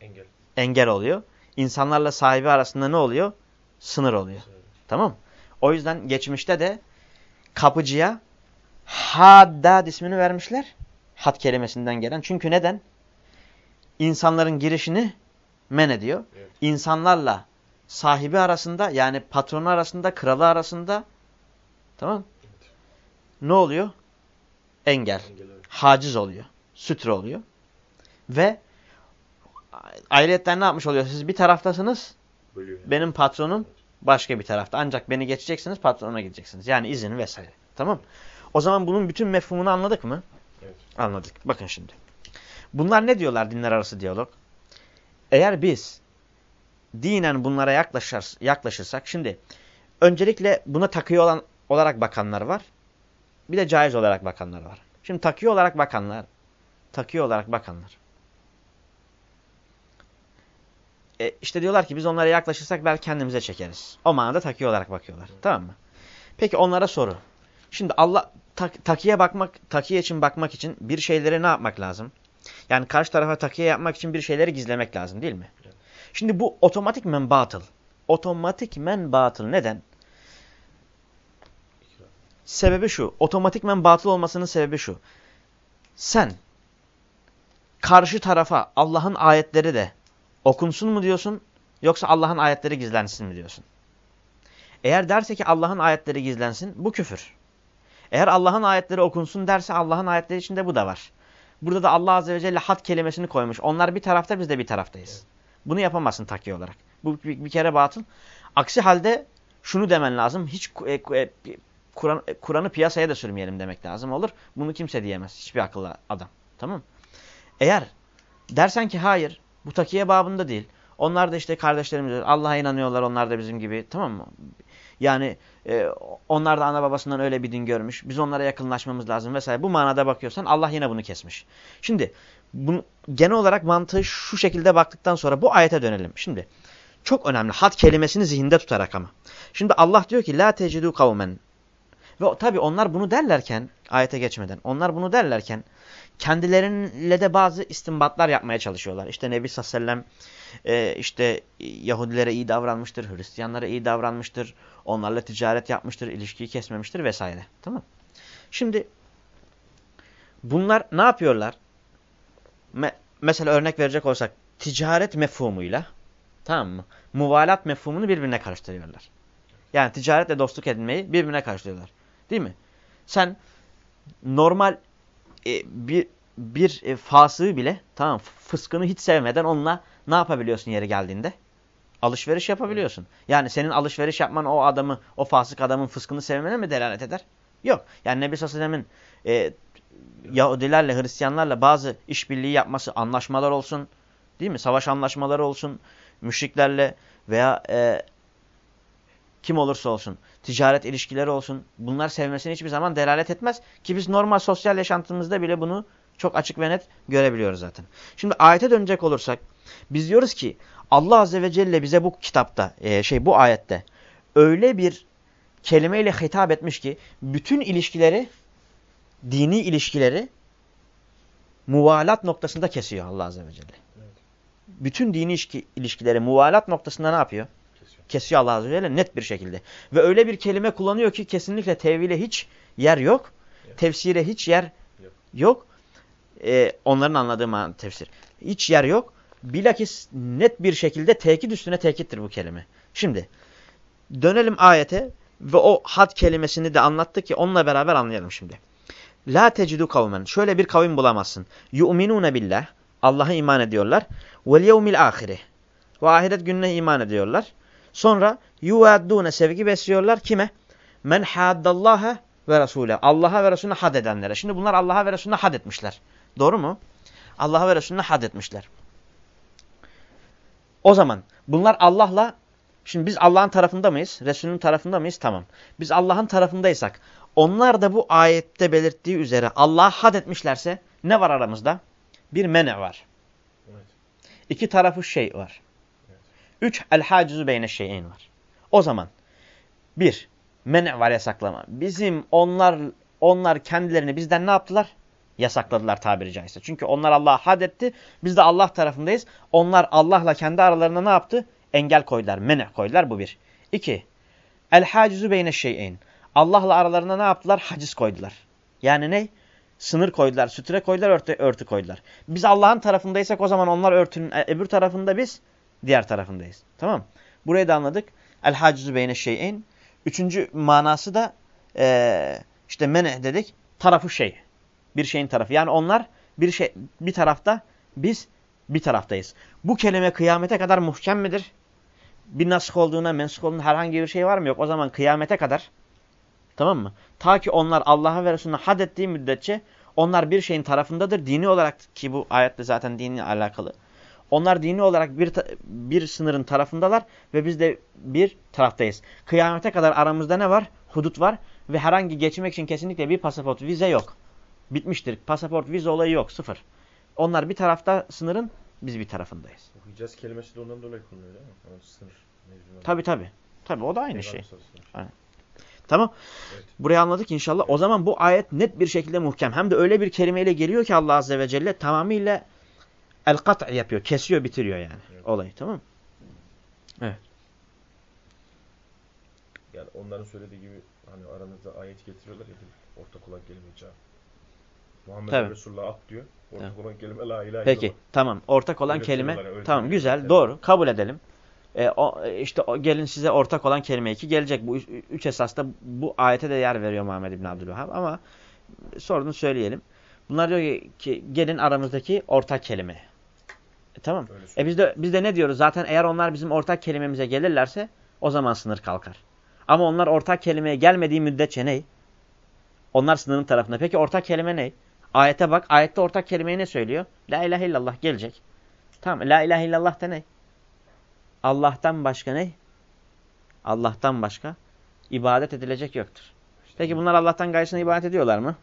Engel. Engel oluyor. İnsanlarla sahibi arasında ne oluyor? Sınır oluyor. Tamam mı? O yüzden geçmişte de kapıcıya Haddad ismini vermişler. Had kelimesinden gelen. Çünkü neden? İnsanların girişini men ediyor. Evet. İnsanlarla sahibi arasında yani patronu arasında, kralı arasında tamam? Evet. Ne oluyor? Engel. Engel evet. haciz oluyor. Sütre oluyor. Ve ayrıyetten ne yapmış oluyor? Siz bir taraftasınız, Bölüyor yani. benim patronum başka bir tarafta. Ancak beni geçeceksiniz, patronuna gideceksiniz. Yani izin vesaire. Tamam O zaman bunun bütün mefhumunu anladık mı? Evet. Anladık. Bakın şimdi. Bunlar ne diyorlar dinler arası diyalog? Eğer biz dinen bunlara yaklaşır, yaklaşırsak, şimdi öncelikle buna takıyor olan olarak bakanlar var. Bir de caiz olarak bakanlar var. Şimdi takıyor olarak bakanlar, takıyor olarak bakanlar. E, işte diyorlar ki biz onlara yaklaşırsak belki kendimize çekeriz. O manada takıyor olarak bakıyorlar. Tamam mı? Peki onlara soru. Şimdi Allah tak, takiye bakmak, takiye için bakmak için bir şeyleri ne yapmak lazım? Yani karşı tarafa takiye yapmak için bir şeyleri gizlemek lazım değil mi? Evet. Şimdi bu otomatikmen batıl. Otomatikmen batıl. Neden? Sebebi şu. Otomatikmen batıl olmasının sebebi şu. Sen karşı tarafa Allah'ın ayetleri de okunsun mu diyorsun yoksa Allah'ın ayetleri gizlensin mi diyorsun? Eğer derse ki Allah'ın ayetleri gizlensin bu küfür. Eğer Allah'ın ayetleri okunsun derse Allah'ın ayetleri içinde bu da var. Burada da Allah Azze ve Celle had kelimesini koymuş. Onlar bir tarafta biz de bir taraftayız. Bunu yapamazsın takiye olarak. Bu bir, bir kere batıl. Aksi halde şunu demen lazım. Hiç e, e, Kur'an Kur'an'ı piyasaya da sürmeyelim demek lazım olur. Bunu kimse diyemez. Hiçbir akıllı adam. Tamam Eğer dersen ki hayır bu takiye babında değil. Onlar da işte kardeşlerimiz Allah'a inanıyorlar onlar da bizim gibi tamam mı? Yani e, onlar da ana babasından öyle bir din görmüş. Biz onlara yakınlaşmamız lazım vesaire. Bu manada bakıyorsan Allah yine bunu kesmiş. Şimdi bunu, genel olarak mantığı şu şekilde baktıktan sonra bu ayete dönelim. Şimdi çok önemli. Had kelimesini zihinde tutarak ama. Şimdi Allah diyor ki la tecidu kavmen. Ve tabi onlar bunu derlerken ayete geçmeden onlar bunu derlerken kendileriyle de bazı istinbatlar yapmaya çalışıyorlar. İşte Nebi sallallahu e, işte Yahudilere iyi davranmıştır, Hristiyanlara iyi davranmıştır, onlarla ticaret yapmıştır, ilişkiyi kesmemiştir vesaire. Tamam Şimdi bunlar ne yapıyorlar? Me mesela örnek verecek olsak ticaret mefhumuyla tamam mı? Muvalat mefhumunu birbirine karıştırıyorlar. Yani ticaretle dostluk edinmeyi birbirine karşılıyorlar. Değil mi? Sen normal e, bir bir e, fasığı bile tamam fıskını hiç sevmeden onunla ne yapabiliyorsun yeri geldiğinde? Alışveriş yapabiliyorsun. Yani senin alışveriş yapman o adamı, o fasık adamın fıskını sevmene mi delalet eder? Yok. Yani Nebi Sellem'in e, Yahudilerle, Hristiyanlarla bazı işbirliği yapması, anlaşmalar olsun. Değil mi? Savaş anlaşmaları olsun, müşriklerle veya e, kim olursa olsun, ticaret ilişkileri olsun. Bunlar sevmesini hiçbir zaman delalet etmez. Ki biz normal sosyal yaşantımızda bile bunu çok açık ve net görebiliyoruz zaten. Şimdi ayete dönecek olursak, biz diyoruz ki Allah Azze ve Celle bize bu kitapta, e, şey bu ayette öyle bir kelimeyle hitap etmiş ki bütün ilişkileri, dini ilişkileri muvalat noktasında kesiyor Allah Azze ve Celle. Evet. Bütün dini ilişki, ilişkileri muvalat noktasında ne yapıyor? Kesiyor. Allah Azze ve Celle net bir şekilde. Ve öyle bir kelime kullanıyor ki kesinlikle tevhile hiç yer yok. Yok. Tefsire hiç yer Yok. yok. Ee, onların anladığı man tefsir. Hiç yer yok. Bilakis net bir şekilde tekit üstüne tekittir bu kelime. Şimdi dönelim ayete ve o had kelimesini de anlattı ki onunla beraber anlayalım şimdi. La tecidu kavmen. Şöyle bir kavim bulamazsın. Yu'minune billah. Allah'a iman ediyorlar. Vel yevmil ahire. Ve ahiret gününe iman ediyorlar. Sonra yuvaddune sevgi besliyorlar. Kime? Men haddallaha ve Resulü. Allah'a ve Resulüne had edenlere. Şimdi bunlar Allah'a ve Resulüne had etmişler. Doğru mu? Allah'a ve Resulüne had etmişler. O zaman bunlar Allah'la Şimdi biz Allah'ın tarafında mıyız? Resulünün tarafında mıyız? Tamam. Biz Allah'ın tarafındaysak onlar da bu ayette belirttiği üzere Allah'a had etmişlerse ne var aramızda? Bir mene var. Evet. İki tarafı şey var. Üç el hacizu beyne şeyin var. O zaman bir mene var yasaklama. Bizim onlar onlar kendilerini bizden ne yaptılar? Yasakladılar tabiri caizse. Çünkü onlar Allah'a had etti. Biz de Allah tarafındayız. Onlar Allah'la kendi aralarında ne yaptı? Engel koydular. Mene koydular. Bu bir. İki. El hacizu beyne şeyin. Allah'la aralarına ne yaptılar? Haciz koydular. Yani ne? Sınır koydular, sütre koydular, örtü, örtü koydular. Biz Allah'ın tarafındaysak o zaman onlar örtünün e, öbür tarafında biz diğer tarafındayız. Tamam Burayı da anladık. El hacizu beyne şeyin. Üçüncü manası da e, işte mene dedik. Tarafı şey. Bir şeyin tarafı. Yani onlar bir şey bir tarafta biz bir taraftayız. Bu kelime kıyamete kadar muhkem midir? Bir nasık olduğuna, mensup olduğuna herhangi bir şey var mı? Yok. O zaman kıyamete kadar Tamam mı? Ta ki onlar Allah'a ve Resulüne had ettiği müddetçe onlar bir şeyin tarafındadır. Dini olarak ki bu ayette zaten dinle alakalı. Onlar dini olarak bir, bir sınırın tarafındalar ve biz de bir taraftayız. Kıyamete kadar aramızda ne var? Hudut var ve herhangi geçmek için kesinlikle bir pasaport, vize yok. Bitmiştir. Pasaport, vize olayı yok. Sıfır. Onlar bir tarafta sınırın, biz bir tarafındayız. Hicaz kelimesi de ondan dolayı kullanılıyor değil mi? Yani sınır. Tabi tabi. Tabi o da aynı Peygamber şey. Tamam. Evet. Burayı anladık inşallah. O zaman bu ayet net bir şekilde muhkem. Hem de öyle bir kelimeyle geliyor ki Allah Azze ve Celle tamamıyla el-kat' yapıyor. Kesiyor, bitiriyor yani Evet. olayı. Tamam mı? Yani onların söylediği gibi hani aranızda ayet getiriyorlar ya ortak olan kelime. Muhammed Tabii. Resulullah at diyor. Ortak olan kelime la ilahe Peki illallah. tamam. Ortak olan Öyle kelime. öyle Tamam güzel. Doğru. Kabul edelim. E, o, e, işte o, gelin size ortak olan kelime iki gelecek. Bu üç, üç esasta bu ayete de yer veriyor Muhammed İbn Abdülvahhab ama sorunu söyleyelim. Bunlar diyor ki gelin aramızdaki ortak kelime. E, tamam. E biz de biz de ne diyoruz? Zaten eğer onlar bizim ortak kelimemize gelirlerse o zaman sınır kalkar. Ama onlar ortak kelimeye gelmediği müddetçe ne? Onlar sınırın tarafında. Peki ortak kelime ne? Ayete bak. Ayette ortak kelimeyi ne söylüyor? La ilahe illallah gelecek. Tamam. La ilahe illallah da ne? Allah'tan başka ne? Allah'tan başka ibadet edilecek yoktur. Peki bunlar Allah'tan gayrısına ibadet ediyorlar mı?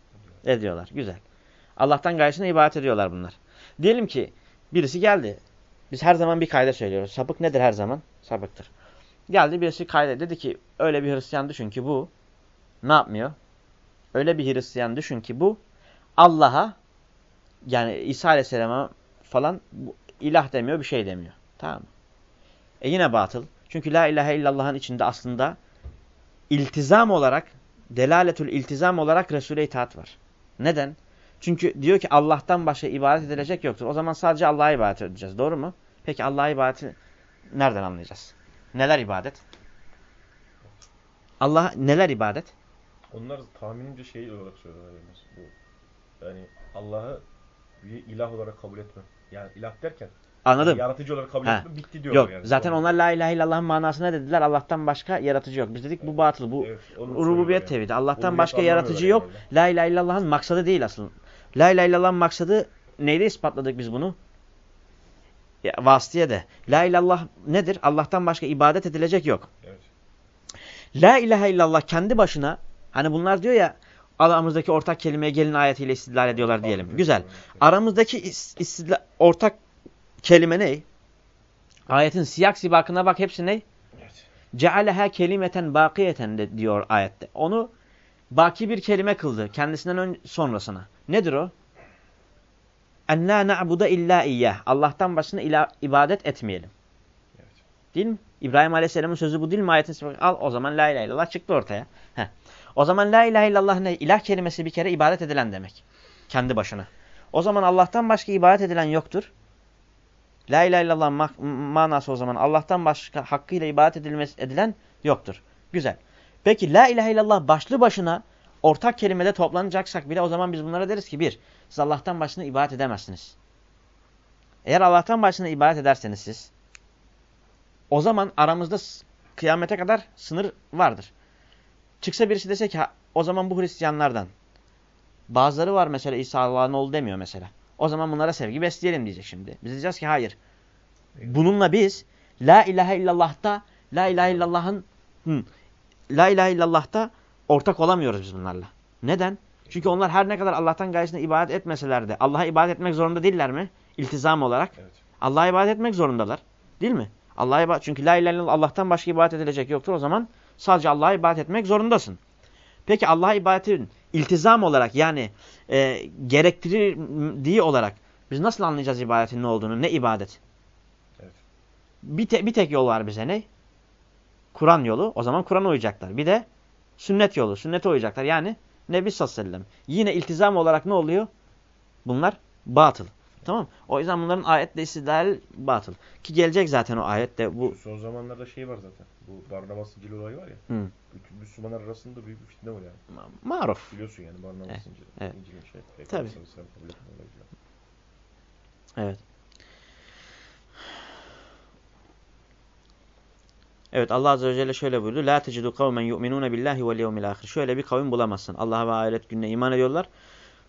Ediyorlar. Güzel. Allah'tan gayrısına ibadet ediyorlar bunlar. Diyelim ki birisi geldi. Biz her zaman bir kayda söylüyoruz. Sapık nedir her zaman? Sapıktır. Geldi birisi kayda dedi ki öyle bir Hristiyan düşün ki bu ne yapmıyor? Öyle bir Hristiyan düşün ki bu Allah'a yani İsa Aleyhisselam'a falan ilah demiyor bir şey demiyor. Tamam? E yine batıl. Çünkü la ilahe illallah'ın içinde aslında iltizam olarak delaletül iltizam olarak Resul'e itaat var. Neden? Çünkü diyor ki Allah'tan başka ibadet edilecek yoktur. O zaman sadece Allah'a ibadet edeceğiz. Doğru mu? Peki Allah'a ibadeti nereden anlayacağız? Neler ibadet? Allah neler ibadet? Onlar tahminimce şey olarak söylüyorlar bu. Yani Allah'ı bir ilah olarak kabul etmem. Yani ilah derken Anladım. yaratıcı olarak kabul Ha. etmem bitti diyorlar Yok. yani. Zaten onlar la ilahe illallah'ın manasına dediler. Allah'tan başka yaratıcı yok. Biz dedik bu batıl. Bu Evet, onu rububiyet söylüyorlar tevhidi. yani. Allah'tan Rububiyet başka yaratıcı yok. anlamıyorlar La ilahe illallah'ın maksadı değil aslında. La ilahe illallah'ın maksadı neyle ispatladık biz bunu? Ya, vasıtiye de. La ilallah nedir? Allah'tan başka ibadet edilecek yok. Evet. La ilahe illallah kendi başına hani bunlar diyor ya aramızdaki ortak kelimeye gelin ayetiyle istidlal ediyorlar diyelim. Anladım. Güzel. Aramızdaki is, istidlal, ortak kelime ne? Ayetin siyak sibakına bak hepsi ne? Evet. Cealeha kelimeten bakiyeten de diyor ayette. Onu baki bir kelime kıldı kendisinden ön, sonrasına. Nedir o? En la na'buda illa iyyah. Allah'tan başına ila, ibadet etmeyelim. Evet. Değil mi? İbrahim Aleyhisselam'ın sözü bu değil mi? Ayetin. Al o zaman la ilahe illallah çıktı ortaya. Heh. O zaman la ilahe illallah ne? İlah kelimesi bir kere ibadet edilen demek. Kendi başına. O zaman Allah'tan başka ibadet edilen yoktur. La ilahe illallah ma manası o zaman Allah'tan başka hakkıyla ibadet edilmesi, edilen yoktur. Güzel. Peki la ilahe illallah başlı başına ortak kelimede toplanacaksak bile o zaman biz bunlara deriz ki bir, siz Allah'tan başına ibadet edemezsiniz. Eğer Allah'tan başına ibadet ederseniz siz o zaman aramızda kıyamete kadar sınır vardır. Çıksa birisi dese ki o zaman bu Hristiyanlardan bazıları var mesela İsa Allah'ın oğlu demiyor mesela. O zaman bunlara sevgi besleyelim diyecek şimdi. Biz diyeceğiz ki hayır. Bununla biz La ilahe illallah'ta La ilahe illallah'ın La ilahe illallah'ta ortak olamıyoruz biz bunlarla. Neden? Çünkü onlar her ne kadar Allah'tan gayesine ibadet etmeseler de Allah'a ibadet etmek zorunda değiller mi? İltizam olarak. Evet. Allah'a ibadet etmek zorundalar. Değil mi? Allah'a ibadet çünkü la ilahe illallah Allah'tan başka ibadet edilecek yoktur. O zaman sadece Allah'a ibadet etmek zorundasın. Peki Allah'a ibadetin iltizam olarak yani e, gerektirdiği olarak biz nasıl anlayacağız ibadetin ne olduğunu? Ne ibadet? Evet. Bir, te, bir tek yol var bize ne? Kur'an yolu. O zaman Kur'an'a uyacaklar. Bir de sünnet yolu. Sünnete uyacaklar. Yani Nebi sallallahu aleyhi ve sellem. Yine iltizam olarak ne oluyor? Bunlar batıl. Tamam O yüzden bunların ayetle istidlal batıl. Ki gelecek zaten o ayette. Bu son zamanlarda şey var zaten. Bu Barnabas İncil olayı var ya. Hı. Bütün Müslümanlar arasında büyük bir fitne var yani. ma- maruf. Biliyorsun yani Barnabas Evet, İncil. evet. İncil'in şey. Tabii. Peygamber sallallahu aleyhi ve sellem kabul etme olayı falan. Evet. Evet Allah Azze ve Celle şöyle buyurdu. La tecidu kavmen yu'minune billahi vel yevmil ahir. Şöyle bir kavim bulamazsın. Allah'a ve ahiret gününe iman ediyorlar.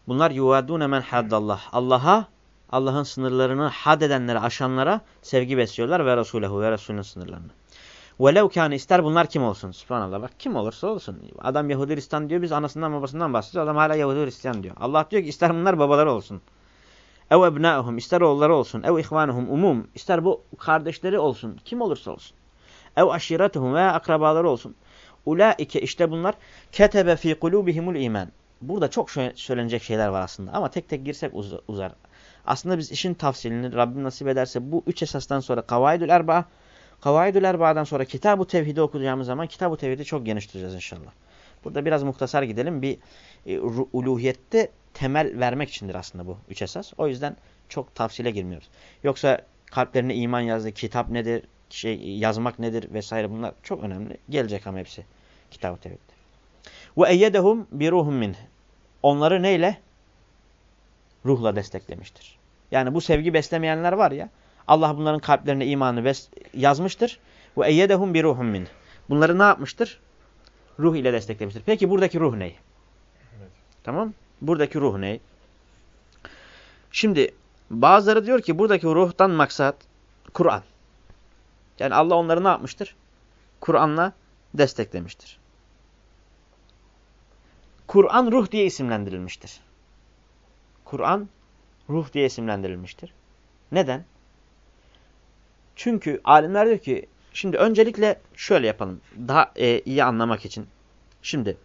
Bunlar yuvadune men haddallah. Allah'a, Allah'ın sınırlarını had edenlere, aşanlara sevgi besliyorlar ve Resulehu ve Resulünün sınırlarını. Velev kâne ister bunlar kim olsun? Subhanallah bak kim olursa olsun. Adam Yahudi Hristiyan diyor biz anasından babasından bahsediyor. Adam hala Yahudi Hristiyan diyor. Allah diyor ki ister bunlar babaları olsun. Ev ebnâuhum ister oğulları olsun. Ev ihvanuhum umum ister bu kardeşleri olsun. Kim olursa olsun. Ev aşiretuhum veya akrabaları olsun. Ulaike işte bunlar ketebe fi kulubihimul iman. Burada çok söylenecek şeyler var aslında ama tek tek girsek uz uzar. Aslında biz işin tavsilini Rabbim nasip ederse bu üç esasdan sonra Kavaidül Erba, Kavaidül Erba'dan sonra Kitab-ı Tevhid'i okuyacağımız zaman Kitab-ı Tevhid'i çok genişleteceğiz inşallah. Burada biraz muhtasar gidelim. Bir e, uluhiyette temel vermek içindir aslında bu üç esas. O yüzden çok tavsile girmiyoruz. Yoksa kalplerine iman yazdı, kitap nedir, şey yazmak nedir vesaire bunlar çok önemli. Gelecek ama hepsi Kitab-ı Tevhid'de. Ve eyyedehum bi ruhum min. Onları neyle? Ruhla desteklemiştir. Yani bu sevgi beslemeyenler var ya Allah bunların kalplerine imanı yazmıştır. Ve eyyedehum bi ruhum min. Bunları ne yapmıştır? Ruh ile desteklemiştir. Peki buradaki ruh ne? Evet. Tamam? Buradaki ruh ne? Şimdi bazıları diyor ki buradaki ruhtan maksat Kur'an. Yani Allah onları ne yapmıştır? Kur'an'la desteklemiştir. Kur'an ruh diye isimlendirilmiştir. Kur'an ruh diye isimlendirilmiştir. Neden? Çünkü alimler diyor ki şimdi öncelikle şöyle yapalım. Daha e, iyi anlamak için. Şimdi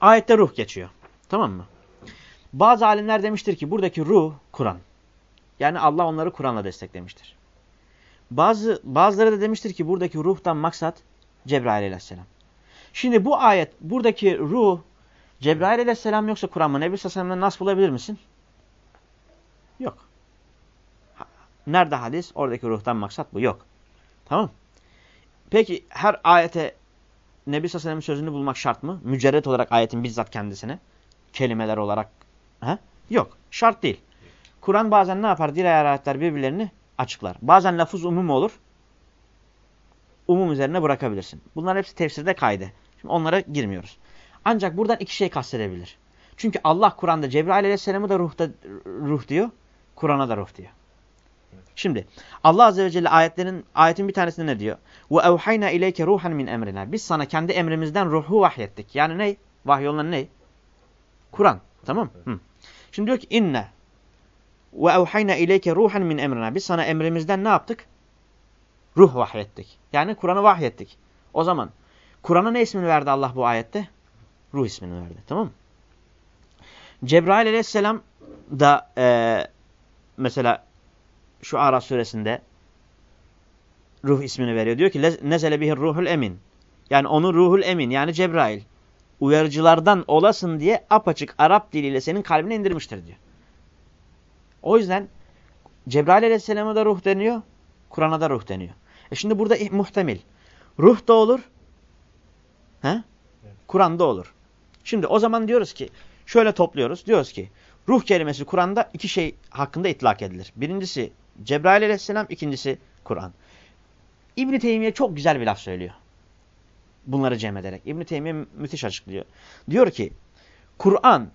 ayette ruh geçiyor. Tamam mı? Bazı alimler demiştir ki buradaki ruh Kur'an. Yani Allah onları Kur'an'la desteklemiştir. Bazı bazıları da demiştir ki buradaki ruhtan maksat Cebrail aleyhisselam. Şimdi bu ayet buradaki ruh Cebrail aleyhisselam yoksa Kur'an mı? Nebi sallallahu nasıl bulabilir misin? Yok. Nerede hadis? Oradaki ruhtan maksat bu. Yok. Tamam. Peki her ayete Nebi sallallahu sözünü bulmak şart mı? Mücerret olarak ayetin bizzat kendisine. Kelimeler olarak. He? Yok. Şart değil. Kur'an bazen ne yapar? Diğer ayetler birbirlerini açıklar. Bazen lafız umum olur. Umum üzerine bırakabilirsin. Bunlar hepsi tefsirde kaydı. Şimdi onlara girmiyoruz. Ancak buradan iki şey kastedebilir. Çünkü Allah Kur'an'da Cebrail aleyhisselamı da ruhta, ruh diyor. Kur'an'a da ruh diyor. Şimdi Allah Azze ve Celle ayetlerin ayetin bir tanesinde ne diyor? Ve evhayna ileyke ruhan min emrina. Biz sana kendi emrimizden ruhu vahyettik. Yani ne? Vahyolunan ne? Kur'an. Tamam? Hı. Şimdi diyor ki inne ve evhayna ileyke ruhan min emrina. Biz sana emrimizden ne yaptık? Ruh vahyettik. Yani Kur'an'ı vahyettik. O zaman Kur'an'a ne ismini verdi Allah bu ayette? Ruh ismini verdi. Tamam mı? Cebrail aleyhisselam da e, mesela şu Araf suresinde ruh ismini veriyor. Diyor ki nezele bihir ruhul emin. Yani onu ruhul emin yani Cebrail uyarıcılardan olasın diye apaçık Arap diliyle senin kalbine indirmiştir diyor. O yüzden Cebrail aleyhisselama da ruh deniyor. Kur'an'a da ruh deniyor. E şimdi burada muhtemel. Ruh da olur. He? Kur'an'da olur. Şimdi o zaman diyoruz ki şöyle topluyoruz. Diyoruz ki ruh kelimesi Kur'an'da iki şey hakkında itlak edilir. Birincisi Cebrail aleyhisselam, ikincisi Kur'an. İbn-i Teymiye çok güzel bir laf söylüyor. Bunları cem ederek. İbn-i Teymiye müthiş açıklıyor. Diyor ki Kur'an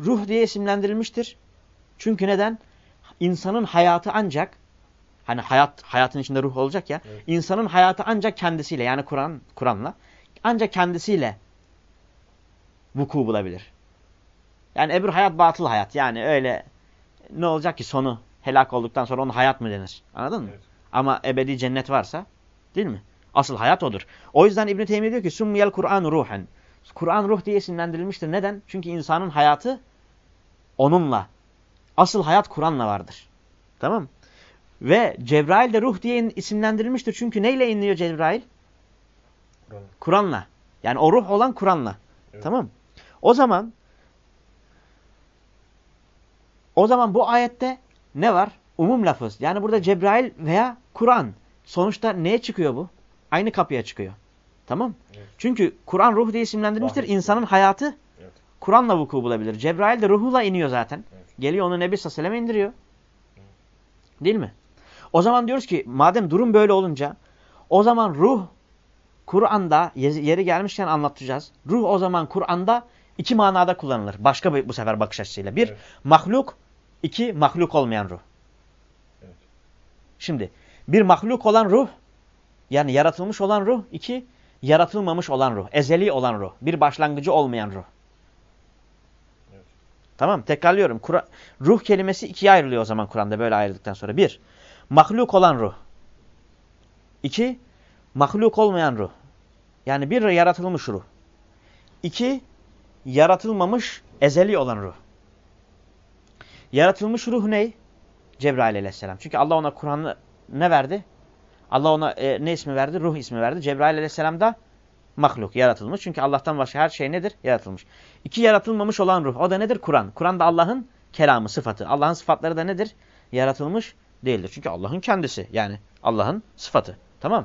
ruh diye isimlendirilmiştir. Çünkü neden? İnsanın hayatı ancak hani hayat hayatın içinde ruh olacak ya. Evet. İnsanın hayatı ancak kendisiyle yani Kur'an Kur'an'la ancak kendisiyle vuku bulabilir. Yani öbür hayat batıl hayat. Yani öyle ne olacak ki sonu helak olduktan sonra onun hayat mı denir? Anladın mı? Evet. Ama ebedi cennet varsa değil mi? Asıl hayat odur. O yüzden İbn-i Teymiye diyor ki Summiyel Kur'an ruhen. Kur'an ruh diye isimlendirilmiştir. Neden? Çünkü insanın hayatı onunla. Asıl hayat Kur'an'la vardır. Tamam Ve Cebrail de ruh diye isimlendirilmiştir. Çünkü neyle inliyor Cebrail? Kur'an'la. Kur yani o ruh olan Kur'an'la. Evet. Tamam O zaman o zaman bu ayette ne var? Umum lafız. Yani burada Cebrail veya Kur'an. Sonuçta neye çıkıyor bu? Aynı kapıya çıkıyor. Tamam evet. Çünkü Kur'an ruh diye isimlendirilmiştir. Vahid. İnsanın hayatı evet. Kur'an'la vuku bulabilir. Cebrail de ruhuyla iniyor zaten. Evet. Geliyor onu Nebi Sallallahu indiriyor. Değil mi? O zaman diyoruz ki madem durum böyle olunca o zaman ruh Kur'an'da yeri gelmişken anlatacağız. Ruh o zaman Kur'an'da iki manada kullanılır. Başka bir, bu sefer bakış açısıyla. Bir, evet. mahluk. iki mahluk olmayan ruh. Evet. Şimdi bir mahluk olan ruh yani yaratılmış olan ruh. iki yaratılmamış olan ruh. Ezeli olan ruh. Bir başlangıcı olmayan ruh. Tamam tekrarlıyorum. Kur ruh kelimesi ikiye ayrılıyor o zaman Kur'an'da böyle ayrıldıktan sonra. Bir, mahluk olan ruh. İki, mahluk olmayan ruh. Yani bir yaratılmış ruh. İki, yaratılmamış ezeli olan ruh. Yaratılmış ruh ne? Cebrail aleyhisselam. Çünkü Allah ona Kur'an'ı ne verdi? Allah ona e, ne ismi verdi? Ruh ismi verdi. Cebrail aleyhisselam da mahluk, yaratılmış. Çünkü Allah'tan başka her şey nedir? Yaratılmış. İki yaratılmamış olan ruh. O da nedir? Kur'an. Kur'an da Allah'ın kelamı, sıfatı. Allah'ın sıfatları da nedir? Yaratılmış değildir. Çünkü Allah'ın kendisi. Yani Allah'ın sıfatı. Tamam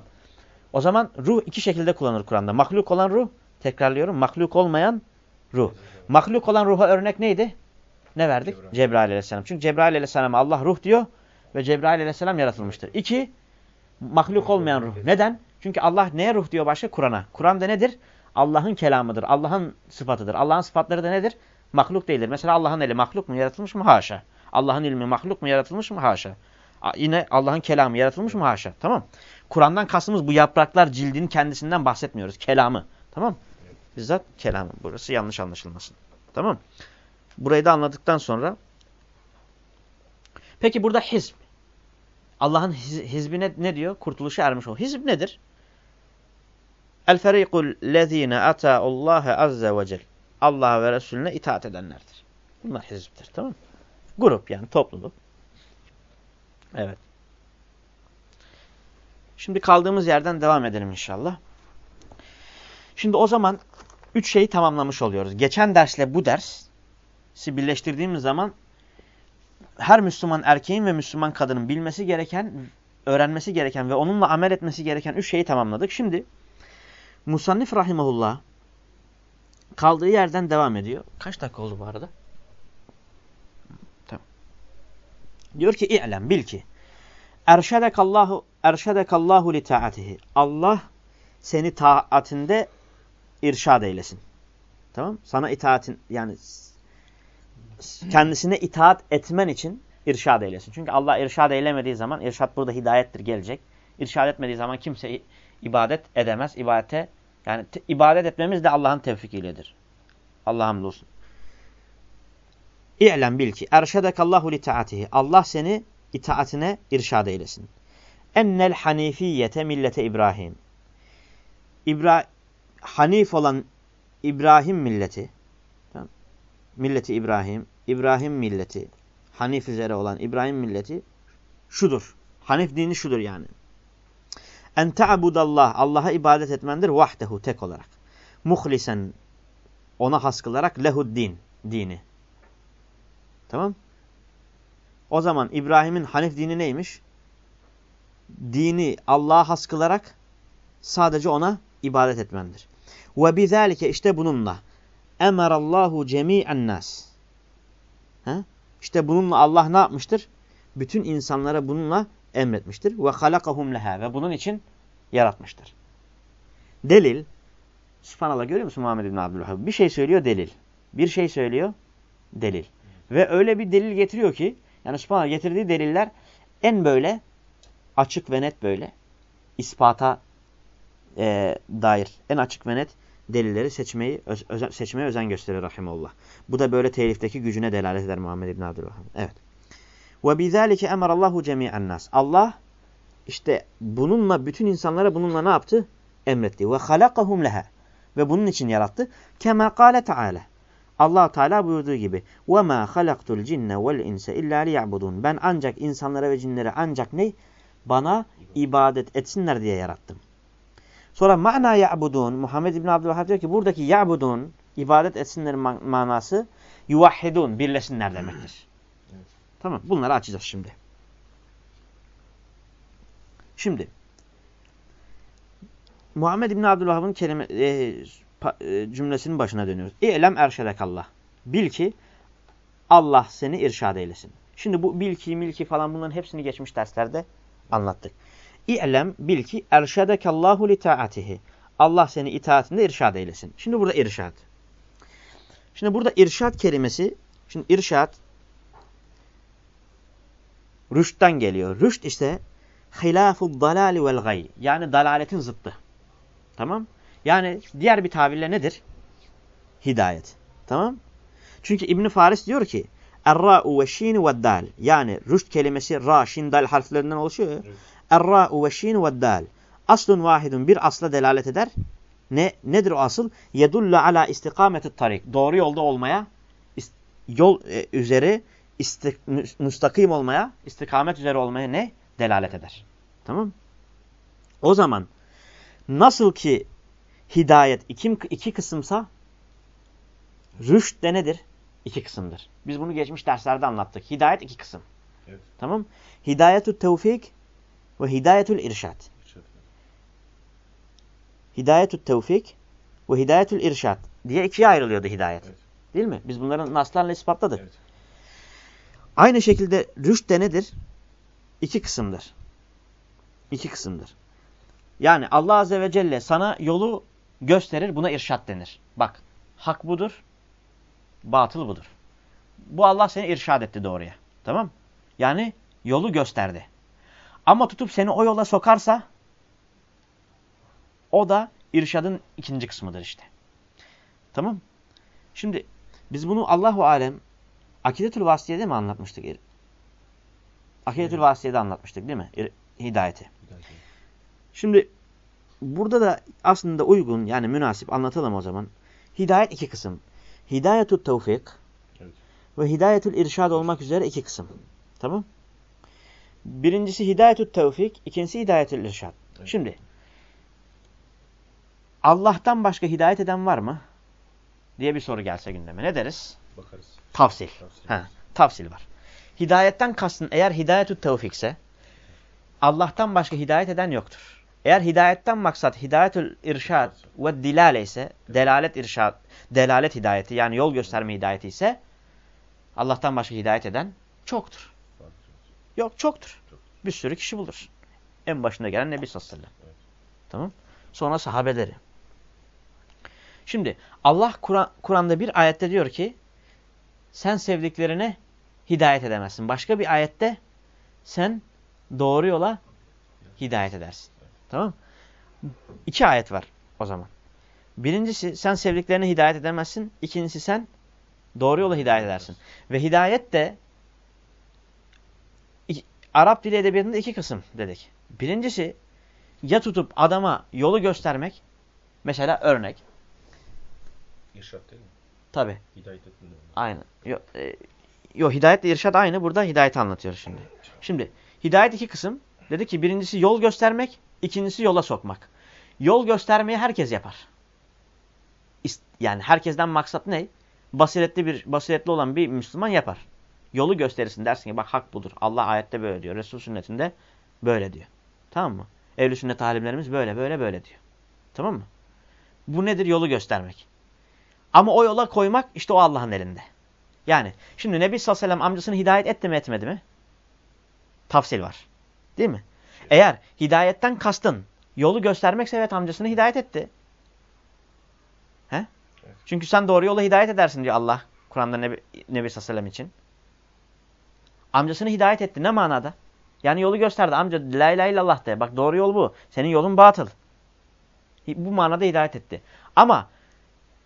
O zaman ruh iki şekilde kullanılır Kur'an'da. Mahluk olan ruh, tekrarlıyorum, mahluk olmayan ruh. Mahluk olan ruha örnek neydi? Ne verdik? Cebrail, Cebrail aleyhisselam. Çünkü Cebrail aleyhisselam Allah ruh diyor ve Cebrail aleyhisselam yaratılmıştır. İki, mahluk olmayan ruh. Neden? Çünkü Allah neye ruh diyor başka? Kur'an'a. Kur'an da nedir? Allah'ın kelamıdır. Allah'ın sıfatıdır. Allah'ın sıfatları da nedir? Mahluk değildir. Mesela Allah'ın eli mahluk mu? Yaratılmış mı? Haşa. Allah'ın ilmi mahluk mu? Yaratılmış mı? Haşa. Yine Allah'ın kelamı yaratılmış mı? Haşa. Tamam. Kur'an'dan kastımız bu yapraklar cildin kendisinden bahsetmiyoruz. Kelamı. Tamam. Bizzat kelamı. Burası yanlış anlaşılmasın. Tamam. Burayı da anladıktan sonra Peki burada hizb. Allah'ın hizbine ne diyor? Kurtuluşa ermiş ol. Hizb nedir? El ferikul lezine ata'ullaha azze ve cel. Allah'a ve Resulüne itaat edenlerdir. Bunlar hiziptir. Tamam mı? Grup yani topluluk. Evet. Şimdi kaldığımız yerden devam edelim inşallah. Şimdi o zaman üç şeyi tamamlamış oluyoruz. Geçen dersle bu dersi birleştirdiğimiz zaman her Müslüman erkeğin ve Müslüman kadının bilmesi gereken, öğrenmesi gereken ve onunla amel etmesi gereken üç şeyi tamamladık. Şimdi Musannif Rahimahullah kaldığı yerden devam ediyor. Kaç dakika oldu bu arada? Tamam. Diyor ki i'lem bil ki erşedekallahu erşedekallahu li taatihi. Allah seni taatinde irşad eylesin. Tamam? Sana itaatin yani kendisine itaat etmen için irşad eylesin. Çünkü Allah irşad eylemediği zaman, irşad burada hidayettir gelecek. İrşad etmediği zaman kimse ibadet edemez. İbadete, yani ibadet etmemiz de Allah'ın tevfikiyledir. Allah'a hamdolsun. İ'lem bil ki erşedekallahu li taatihi. Allah seni itaatine irşad eylesin. Ennel hanifiyete millete İbrahim. İbra Hanif olan İbrahim milleti, milleti İbrahim, İbrahim milleti, Hanif üzere olan İbrahim milleti şudur. Hanif dini şudur yani. En ta'budallah, Allah'a ibadet etmendir vahdehu tek olarak. Muhlisen, ona has kılarak lehud din, dini. Tamam. O zaman İbrahim'in Hanif dini neymiş? Dini Allah'a has kılarak sadece ona ibadet etmendir. Ve bizalike işte bununla emarallahu cemi'en nas. İşte bununla Allah ne yapmıştır? Bütün insanlara bununla emretmiştir. Ve halakahum leha ve bunun için yaratmıştır. Delil Subhanallah görüyor musun Muhammed bin Abdülvahhab? Bir şey söylüyor delil. Bir şey söylüyor delil. Ve öyle bir delil getiriyor ki yani Subhanallah getirdiği deliller en böyle açık ve net böyle ispata e, dair en açık ve net delilleri seçmeyi öz, özen, seçmeye özen gösterir rahimeullah. Bu da böyle telifteki gücüne delalet eder Muhammed İbn Abdülvahhab. Evet. Ve bizalike emarallahu cemi'en nas. Allah işte bununla bütün insanlara bununla ne yaptı? Emretti. Ve halakahum leha. Ve bunun için yarattı. Kema kâle Teala. Allah Teala buyurduğu gibi: "Ve ma halaktul cinne vel insa illa liya'budun." Ben ancak insanlara ve cinleri ancak ne? Bana ibadet etsinler diye yarattım. Sonra mana ya'budun. Muhammed İbn Abdülvahhab diyor ki buradaki ya'budun ibadet etsinler man manası yuvahhidun birleşsinler demektir. Tamam bunları açacağız şimdi. Şimdi Muhammed İbn Abdülvahhab'ın kelime e, e, cümlesinin başına dönüyoruz. İ'lem erşedekallah. Bil ki Allah seni irşad eylesin. Şimdi bu bilki, milki falan bunların hepsini geçmiş derslerde anlattık. İ'lem bil ki erşedekallahu li taatihi. Allah seni itaatinde irşad eylesin. Şimdi burada irşad. Şimdi burada irşad kelimesi, şimdi irşad rüştten geliyor. Rüşt ise hilaful dalali vel gay. Yani dalaletin zıttı. Tamam? Yani diğer bir tabirle nedir? Hidayet. Tamam? Çünkü İbn Faris diyor ki Er-ra'u ve şin ve dal. Yani rüşt kelimesi ra, şin, dal harflerinden oluşuyor. Evet. Er-ra'u ve şin ve dal. Aslun vahidun bir asla delalet eder. Ne nedir o asıl? Yedullu ala istikameti tarik. Doğru yolda olmaya, yol e, üzeri istik, müstakim olmaya, istikamet üzere olmaya ne? Delalet eder. Tamam? O zaman nasıl ki hidayet iki, iki kısımsa rüşt de nedir? İki kısımdır. Biz bunu geçmiş derslerde anlattık. Hidayet iki kısım. Evet. Tamam? Hidayetü tevfik ve hidayetül irşad. Hidayetü tevfik ve hidayetül irşad diye ikiye ayrılıyordu hidayet. Evet. Değil mi? Biz bunların naslarla ispatladık. Evet. Aynı şekilde rüşt de nedir? İki kısımdır. İki kısımdır. Yani Allah Azze ve Celle sana yolu gösterir. Buna irşat denir. Bak hak budur. Batıl budur. Bu Allah seni irşad etti doğruya. Tamam Yani yolu gösterdi. Ama tutup seni o yola sokarsa o da irşadın ikinci kısmıdır işte. Tamam Şimdi biz bunu Allahu Alem Akidetül Vasiye'de mi anlatmıştık? Akidetül Vasiye'de anlatmıştık değil mi? Hidayeti. Şimdi burada da aslında uygun yani münasip anlatalım o zaman. Hidayet iki kısım. Hidayetü tevfik evet. ve hidayetül irşad olmak üzere iki kısım. Tamam? Birincisi hidayetü tevfik, ikincisi hidayetül irşad. Evet. Şimdi Allah'tan başka hidayet eden var mı? diye bir soru gelse gündeme. Ne deriz? Bakarız. Tavsil. Tavsil, ha, tavsil var. Hidayetten kastın eğer hidayetü tevfikse Allah'tan başka hidayet eden yoktur. Eğer hidayetten maksat hidayetül irşad ve dilale ise delalet irşad, delalet hidayeti yani yol gösterme hidayeti ise Allah'tan başka hidayet eden çoktur. Yok çoktur. Bir sürü kişi bulur. En başında gelen Nebi sallallahu aleyhi ve sellem. Tamam. Sonra sahabeleri. Şimdi Allah Kur'an'da Kur bir ayette diyor ki sen sevdiklerine hidayet edemezsin. Başka bir ayette sen doğru yola hidayet edersin. Tamam İki ayet var o zaman. Birincisi sen sevdiklerine hidayet edemezsin. İkincisi sen doğru yola hidayet edersin. Ve hidayet de Arap dili edebiyatında iki kısım dedik. Birincisi ya tutup adama yolu göstermek. Mesela örnek. İrşad değil mi? Tabi. Hidayet etmiyor. Aynı. Yo, e, yo hidayetle irşad aynı. Burada hidayeti anlatıyoruz şimdi. Şimdi hidayet iki kısım. Dedi ki birincisi yol göstermek. ikincisi yola sokmak. Yol göstermeyi herkes yapar. Yani herkesten maksat ne? Basiretli bir basiretli olan bir Müslüman yapar. Yolu gösterirsin dersin ki bak hak budur. Allah ayette böyle diyor. Resul sünnetinde böyle diyor. Tamam mı? Ehl-i sünnet alimlerimiz böyle böyle böyle diyor. Tamam mı? Bu nedir? Yolu göstermek. Ama o yola koymak işte o Allah'ın elinde. Yani şimdi Nebi sallallahu aleyhi ve sellem amcasını hidayet etti mi etmedi mi? Tafsil var. Değil mi? Eğer hidayetten kastın yolu göstermekse evet amcasını hidayet etti. He? Evet. Çünkü sen doğru yola hidayet edersin diyor Allah. Kur'an'da Nebi, Nebi sallallahu aleyhi ve sellem için. Amcasını hidayet etti. Ne manada? Yani yolu gösterdi. Amca la ilahe illallah de. Bak doğru yol bu. Senin yolun batıl. Bu manada hidayet etti. Ama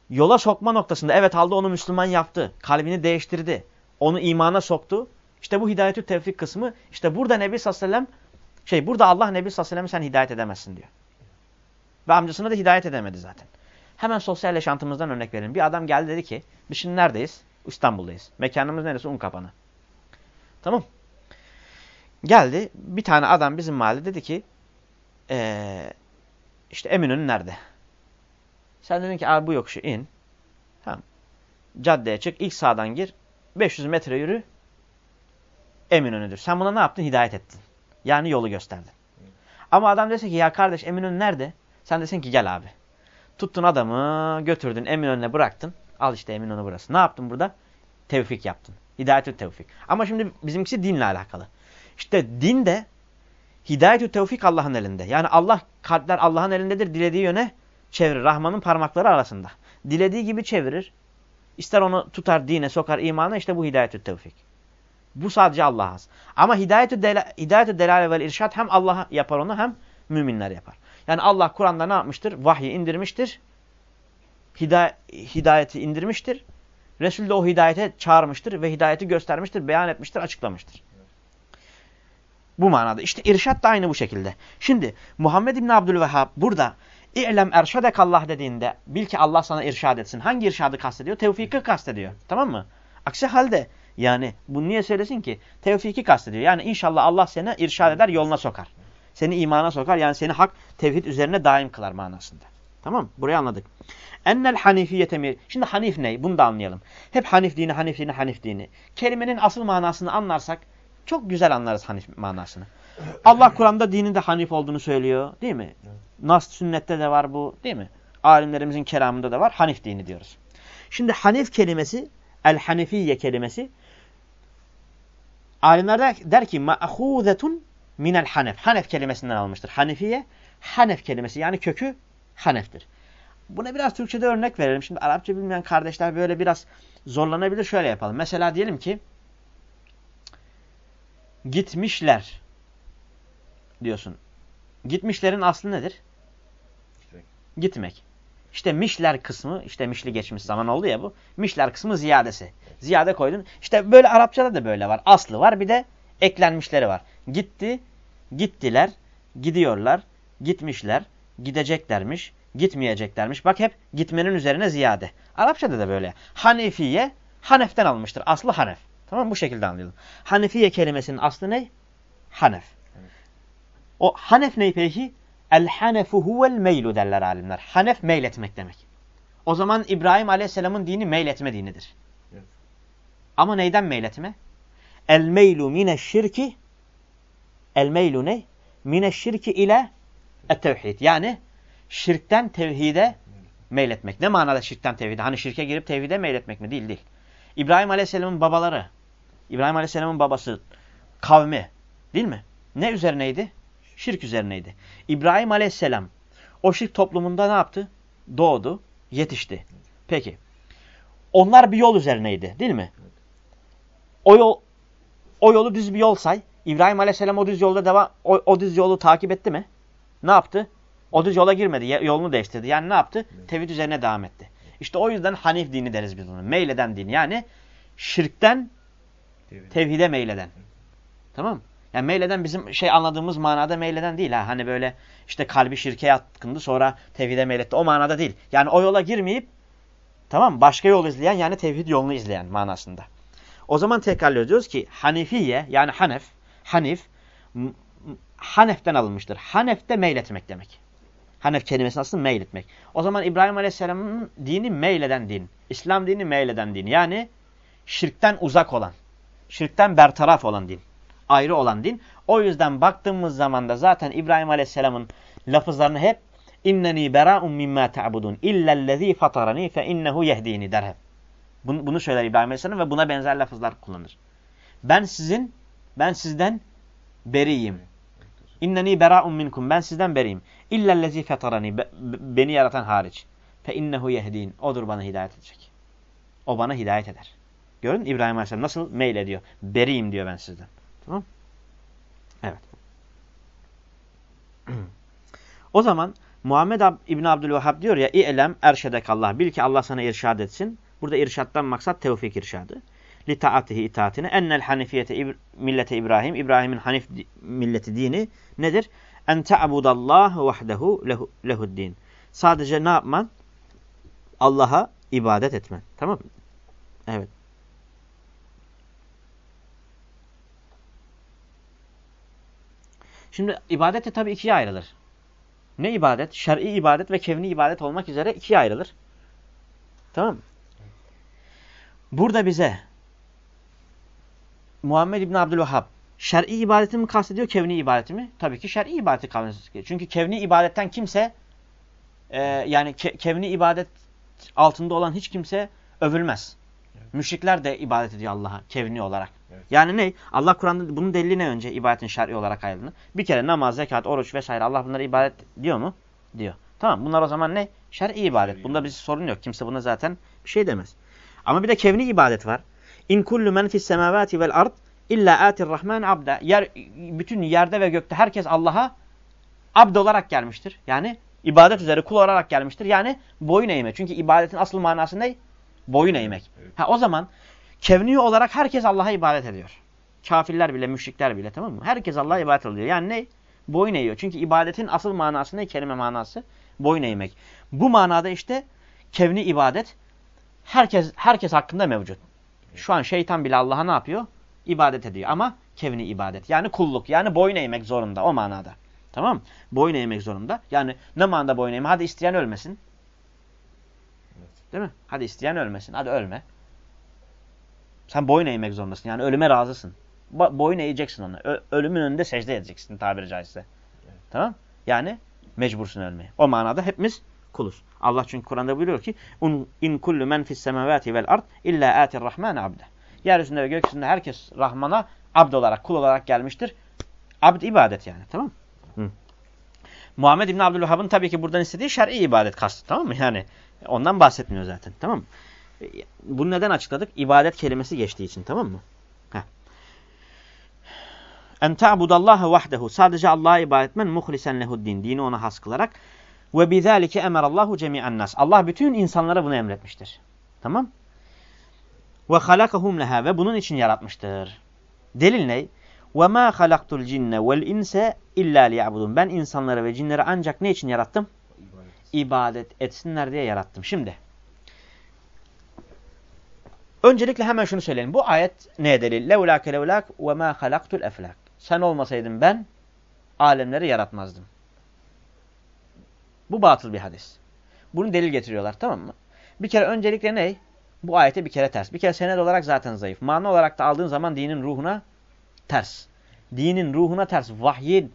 yola sokma noktasında evet aldı onu Müslüman yaptı. Kalbini değiştirdi. Onu imana soktu. İşte bu hidayetü tevfik kısmı. İşte burada Nebi sallallahu şey burada Allah Nebi sallallahu sen hidayet edemezsin diyor. Ve amcasına da hidayet edemedi zaten. Hemen sosyal yaşantımızdan örnek verelim. Bir adam geldi dedi ki biz şimdi neredeyiz? İstanbul'dayız. Mekanımız neresi? Un kapanı. Tamam. Geldi bir tane adam bizim mahallede dedi ki ee, işte Eminönü nerede? Sen dedin ki abi bu yokuşu in. Tamam. Caddeye çık ilk sağdan gir. 500 metre yürü. Eminönü'dür. Sen buna ne yaptın? Hidayet ettin. Yani yolu gösterdin. Ama adam dese ki ya kardeş Eminönü nerede? Sen desin ki gel abi. Tuttun adamı götürdün Eminönü'ne bıraktın. Al işte Eminönü burası. Ne yaptın burada? Tevfik yaptın. Hidayetü tevfik. Ama şimdi bizimkisi dinle alakalı. İşte din de hidayetü tevfik Allah'ın elinde. Yani Allah kalpler Allah'ın elindedir. Dilediği yöne çevirir. Rahman'ın parmakları arasında. Dilediği gibi çevirir. İster onu tutar dine sokar imana işte bu hidayetü tevfik. Bu sadece Allah'a has. Ama hidayetü, dela, hidayetü delale vel irşad hem Allah yapar onu hem müminler yapar. Yani Allah Kur'an'da ne yapmıştır? Vahyi indirmiştir. Hiday hidayeti indirmiştir. Resul de o hidayete çağırmıştır ve hidayeti göstermiştir, beyan etmiştir, açıklamıştır. Bu manada. İşte irşat da aynı bu şekilde. Şimdi Muhammed İbni Abdülvehhab burada İ'lem erşadek Allah dediğinde bil ki Allah sana irşad etsin. Hangi irşadı kastediyor? Tevfiki kastediyor. Tamam mı? Aksi halde yani bunu niye söylesin ki? Tevfiki kastediyor. Yani inşallah Allah seni irşad eder, yoluna sokar. Seni imana sokar. Yani seni hak, tevhid üzerine daim kılar manasında. Tamam Burayı anladık. Ennel hanifiyete mi? Şimdi hanif ne? Bunu da anlayalım. Hep hanif dini, hanif dini, hanif dini. Kelimenin asıl manasını anlarsak çok güzel anlarız hanif manasını. Allah Kur'an'da dinin de hanif olduğunu söylüyor. Değil mi? Nas sünnette de var bu. Değil mi? Alimlerimizin kelamında da var. Hanif dini diyoruz. Şimdi hanif kelimesi, el-hanifiye kelimesi alimler der, der ki ma'huzetun minel hanef. Hanef kelimesinden almıştır. Hanifiye, hanef kelimesi yani kökü haneftir. Buna biraz Türkçe'de örnek verelim. Şimdi Arapça bilmeyen kardeşler böyle biraz zorlanabilir. Şöyle yapalım. Mesela diyelim ki gitmişler diyorsun. Gitmişlerin aslı nedir? Gitmek. Gitmek. İşte mişler kısmı, işte mişli geçmiş zaman oldu ya bu. Mişler kısmı ziyadesi. Ziyade koydun. İşte böyle Arapçada da böyle var. Aslı var bir de eklenmişleri var. Gitti, gittiler, gidiyorlar, gitmişler, gideceklermiş, gitmeyeceklermiş. Bak hep gitmenin üzerine ziyade. Arapçada da böyle. Hanefiye, Hanef'ten almıştır. Aslı Hanef. Tamam Bu şekilde anlayalım. Hanefiye kelimesinin aslı ne? Hanef. O Hanef ne peki? El hanefu huvel meylu derler alimler. Hanef meyletmek demek. O zaman İbrahim Aleyhisselam'ın dini meyletme dinidir. Evet. Ama neyden meyletme? El meylu mine şirki El meylu ne? Mine şirki ile et tevhid. Yani şirkten tevhide meyletmek. Ne manada şirkten tevhide? Hani şirke girip tevhide meyletmek mi? Değil değil. İbrahim Aleyhisselam'ın babaları, İbrahim Aleyhisselam'ın babası, kavmi değil mi? Ne üzerineydi? Şirk üzerineydi. İbrahim Aleyhisselam o şirk toplumunda ne yaptı? Doğdu, yetişti. Peki. Onlar bir yol üzerineydi değil mi? O yol, o yolu düz bir yol say. İbrahim Aleyhisselam o düz yolda devam o, o düz yolu takip etti mi? Ne yaptı? O düz yola girmedi. Yolunu değiştirdi. Yani ne yaptı? Tevhid üzerine devam etti. İşte o yüzden Hanif dini deriz biz bunu. Meyleden din. Yani şirkten Tevhid. tevhide meyleden. Tamam Yani meyleden bizim şey anladığımız manada meyleden değil. ha. Hani böyle işte kalbi şirke yatkındı sonra tevhide meyletti. O manada değil. Yani o yola girmeyip tamam başka yol izleyen yani tevhid yolunu izleyen manasında. O zaman tekrarlıyoruz diyoruz ki Hanifiye yani Hanef, Hanif Hanef'ten alınmıştır. Hanef de meyletmek demek. Hanef kelimesi aslında meyletmek. O zaman İbrahim Aleyhisselam'ın dini meyleden din. İslam dini meyleden din. Yani şirkten uzak olan, şirkten bertaraf olan din. Ayrı olan din. O yüzden baktığımız zaman da zaten İbrahim Aleyhisselam'ın lafızlarını hep inneni bera'un mimma ta'budun illellezî fatarani fe innehu yehdini der hep. Bunu, söyler İbrahim Aleyhisselam ve buna benzer lafızlar kullanır. Ben sizin, ben sizden beriyim. İnneni bera'un minkum. Ben sizden beriyim. İllellezî fetarani. Beni yaratan hariç. Fe innehu yehdin. Odur bana hidayet edecek. O bana hidayet eder. Görün İbrahim Aleyhisselam nasıl mail ediyor. Beriyim diyor ben sizden. Evet. o zaman Muhammed İbn Abdülvahhab diyor ya İ'lem erşedek Allah. Bil ki Allah sana irşad etsin. Burada irşattan maksat tevfik irşadı. Li taatihi itaatine. Ennel hanifiyete millete İbrahim. İbrahim'in hanif milleti dini nedir? En te'abudallah vahdehu lehu, lehuddin. Sadece ne yapman? Allah'a ibadet etmen. Tamam mı? Evet. Şimdi ibadet de tabii ikiye ayrılır. Ne ibadet? Şer'i ibadet ve kevni ibadet olmak üzere ikiye ayrılır. Tamam mı? Burada bize Muhammed İbni Abdülvahhab şer'i ibadeti mi kastediyor, kevni ibadeti mi? Tabii ki şer'i ibadeti kastediyor. Çünkü kevni ibadetten kimse e, yani ke kevni ibadet altında olan hiç kimse övülmez. Evet. Müşrikler de ibadet ediyor Allah'a kevni olarak. Evet. Yani ne? Allah Kur'an'da bunun delili ne önce ibadetin şer'i olarak ayrıldığını? Bir kere namaz, zekat, oruç vesaire Allah bunları ibadet diyor mu? Diyor. Tamam bunlar o zaman ne? Şer'i ibadet. Bunda bir sorun yok. Kimse buna zaten bir şey demez. Ama bir de kevni ibadet var. İn kullu men fis semavati vel ard illa atir rahman abda. Yer, bütün yerde ve gökte herkes Allah'a abd olarak gelmiştir. Yani ibadet üzere kul olarak gelmiştir. Yani boyun eğmek. Çünkü ibadetin asıl manası ne? Boyun eğmek. Evet. Ha, o zaman kevni olarak herkes Allah'a ibadet ediyor. Kafirler bile, müşrikler bile tamam mı? Herkes Allah'a ibadet ediyor. Yani ne? Boyun eğiyor. Çünkü ibadetin asıl manası ne? Kelime manası boyun eğmek. Bu manada işte kevni ibadet herkes herkes hakkında mevcut. Şu an şeytan bile Allah'a ne yapıyor? İbadet ediyor ama kevni ibadet. Yani kulluk. Yani boyun eğmek zorunda o manada. Tamam Boyun eğmek zorunda. Yani ne manada boyun eğmek? Hadi isteyen ölmesin. Değil mi? Hadi isteyen ölmesin. Hadi ölme. Sen boyun eğmek zorundasın. Yani ölüme razısın. boyun eğeceksin ona. Ö ölümün önünde secde edeceksin tabiri caizse. Evet. Tamam Yani mecbursun ölmeye. O manada hepimiz kuluz. Allah çünkü Kur'an'da buyuruyor ki in kullu men fis semavati vel ard illa atir rahman abde. Yeryüzünde ve gökyüzünde herkes Rahman'a abd olarak, kul olarak gelmiştir. Abd ibadet yani. Tamam Hı. Muhammed İbn Abdülvahhab'ın tabii ki buradan istediği şer'i ibadet kastı. Tamam mı? Yani ondan bahsetmiyor zaten. Tamam mı? Bunu neden açıkladık? İbadet kelimesi geçtiği için. Tamam mı? Heh. En ta'budallaha vahdehu. Sadece Allah'a ibadet etmen muhlisen lehuddin. Dini ona has kılarak. Ve bizalike emerallahu cemi'an nas. Allah bütün insanlara bunu emretmiştir. Tamam? Ve halakahum leha ve bunun için yaratmıştır. Delil ne? Ve ma halaktul cinne vel inse illa liya'budun. Ben insanları ve cinleri ancak ne için yarattım? İbadet. Etsinler diye yarattım. Şimdi Öncelikle hemen şunu söyleyelim. Bu ayet neye delil? Levlâke levlâk ve mâ halaktul eflâk. Sen olmasaydın ben alemleri yaratmazdım. Bu batıl bir hadis. Bunu delil getiriyorlar tamam mı? Bir kere öncelikle ne? Bu ayete bir kere ters. Bir kere sened olarak zaten zayıf. Mana olarak da aldığın zaman dinin ruhuna ters. Dinin ruhuna ters. Vahyin